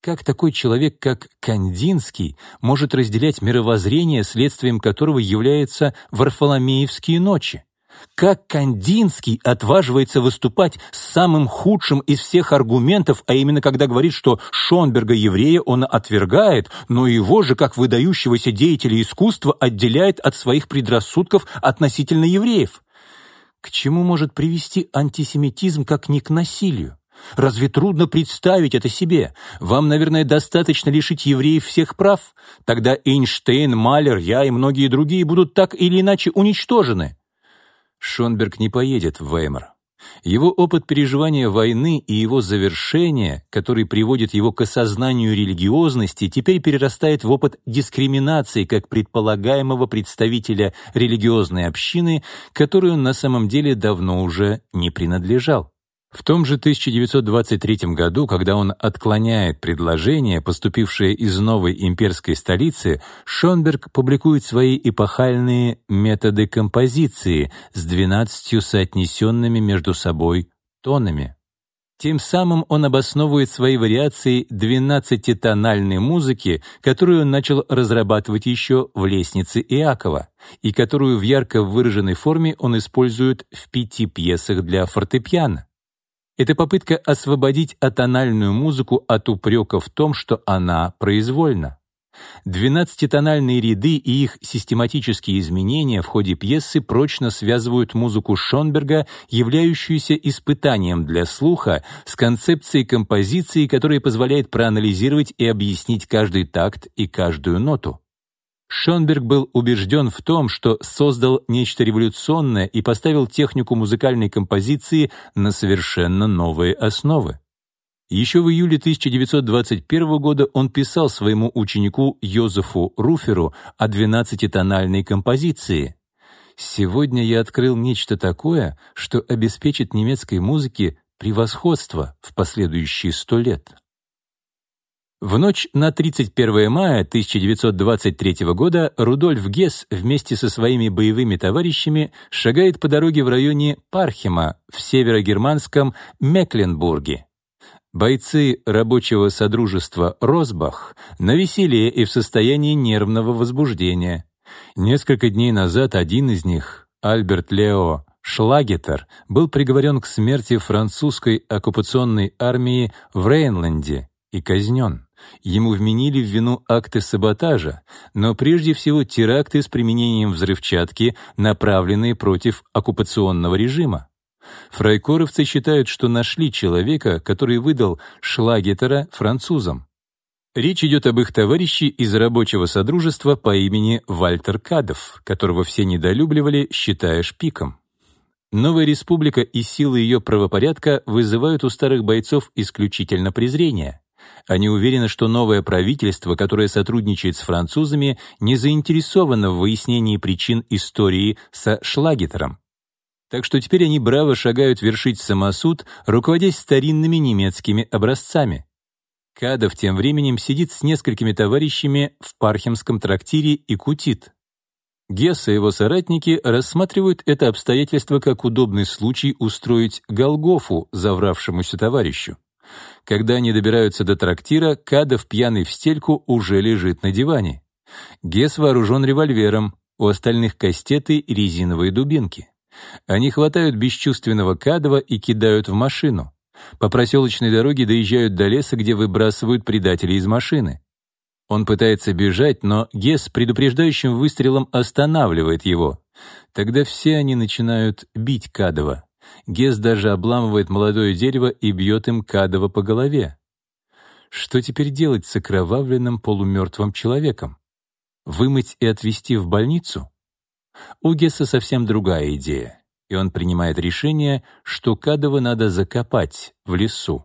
Как такой человек, как Кандинский, может разделять мировоззрение, следствием которого являются Варфоломеевские ночи? Как Кандинский отваживается выступать с самым худшим из всех аргументов, а именно когда говорит, что Шонберга еврея он отвергает, но его же, как выдающегося деятеля искусства, отделяет от своих предрассудков относительно евреев. К чему может привести антисемитизм, как не к насилию? Разве трудно представить это себе? Вам, наверное, достаточно лишить евреев всех прав. Тогда Эйнштейн, Малер, я и многие другие будут так или иначе уничтожены. Шонберг не поедет в Веймар. Его опыт переживания войны и его завершение, который приводит его к осознанию религиозности, теперь перерастает в опыт дискриминации как предполагаемого представителя религиозной общины, которой он на самом деле давно уже не принадлежал. В том же 1923 году, когда он отклоняет предложение, поступившее из новой имперской столицы, Шонберг публикует свои эпохальные методы композиции с 12 соотнесенными между собой тонами. Тем самым он обосновывает свои вариации 12-тональной музыки, которую он начал разрабатывать еще в «Лестнице Иакова», и которую в ярко выраженной форме он использует в пяти пьесах для фортепиано. Это попытка освободить атональную музыку от упрека в том, что она произвольна. Двенадцатитональные ряды и их систематические изменения в ходе пьесы прочно связывают музыку Шонберга, являющуюся испытанием для слуха, с концепцией композиции, которая позволяет проанализировать и объяснить каждый такт и каждую ноту. Шонберг был убежден в том, что создал нечто революционное и поставил технику музыкальной композиции на совершенно новые основы. Еще в июле 1921 года он писал своему ученику Йозефу Руферу о двенадцатитональной композиции. «Сегодня я открыл нечто такое, что обеспечит немецкой музыке превосходство в последующие сто лет». В ночь на 31 мая 1923 года Рудольф Гесс вместе со своими боевыми товарищами шагает по дороге в районе Пархима в северогерманском Мекленбурге. Бойцы рабочего содружества «Росбах» на веселье и в состоянии нервного возбуждения. Несколько дней назад один из них, Альберт Лео Шлагетер, был приговорен к смерти французской оккупационной армии в Рейнленде и казнен. Ему вменили в вину акты саботажа, но прежде всего теракты с применением взрывчатки, направленные против оккупационного режима. Фрайкоровцы считают, что нашли человека, который выдал Шлагетера французам. Речь идет об их товарище из рабочего содружества по имени Вальтер Кадов, которого все недолюбливали, считая шпиком. Новая республика и силы ее правопорядка вызывают у старых бойцов исключительно презрение. Они уверены, что новое правительство, которое сотрудничает с французами, не заинтересовано в выяснении причин истории со Шлагетером. Так что теперь они браво шагают вершить самосуд, руководясь старинными немецкими образцами. Кадов тем временем сидит с несколькими товарищами в Пархимском трактире и кутит. Гесс и его соратники рассматривают это обстоятельство как удобный случай устроить Голгофу завравшемуся товарищу. Когда они добираются до трактира, Кадов, пьяный в стельку, уже лежит на диване. Гес вооружен револьвером, у остальных кастеты и резиновые дубинки. Они хватают бесчувственного Кадова и кидают в машину. По проселочной дороге доезжают до леса, где выбрасывают предателей из машины. Он пытается бежать, но Гес предупреждающим выстрелом останавливает его. Тогда все они начинают бить Кадова. Гес даже обламывает молодое дерево и бьет им Кадова по голове. Что теперь делать с окровавленным полумертвым человеком? Вымыть и отвезти в больницу? У Гесса совсем другая идея, и он принимает решение, что Кадова надо закопать в лесу.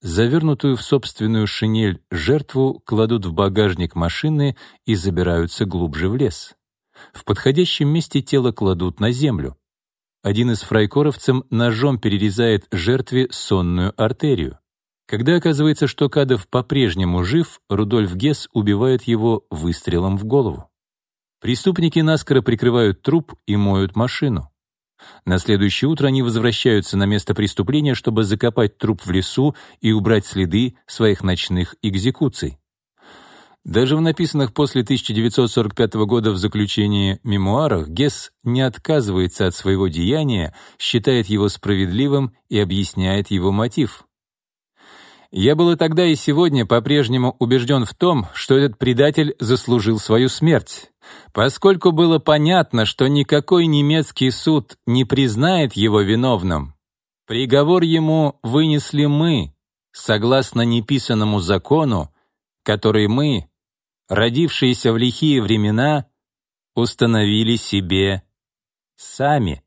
Завернутую в собственную шинель жертву кладут в багажник машины и забираются глубже в лес. В подходящем месте тело кладут на землю. Один из фрайкоровцев ножом перерезает жертве сонную артерию. Когда оказывается, что Кадов по-прежнему жив, Рудольф Гесс убивает его выстрелом в голову. Преступники наскоро прикрывают труп и моют машину. На следующее утро они возвращаются на место преступления, чтобы закопать труп в лесу и убрать следы своих ночных экзекуций. Даже в написанных после 1945 года в заключении мемуарах Гесс не отказывается от своего деяния, считает его справедливым и объясняет его мотив. «Я был и тогда, и сегодня по-прежнему убежден в том, что этот предатель заслужил свою смерть. Поскольку было понятно, что никакой немецкий суд не признает его виновным, приговор ему вынесли мы, согласно неписанному закону, который мы, родившиеся в лихие времена, установили себе сами.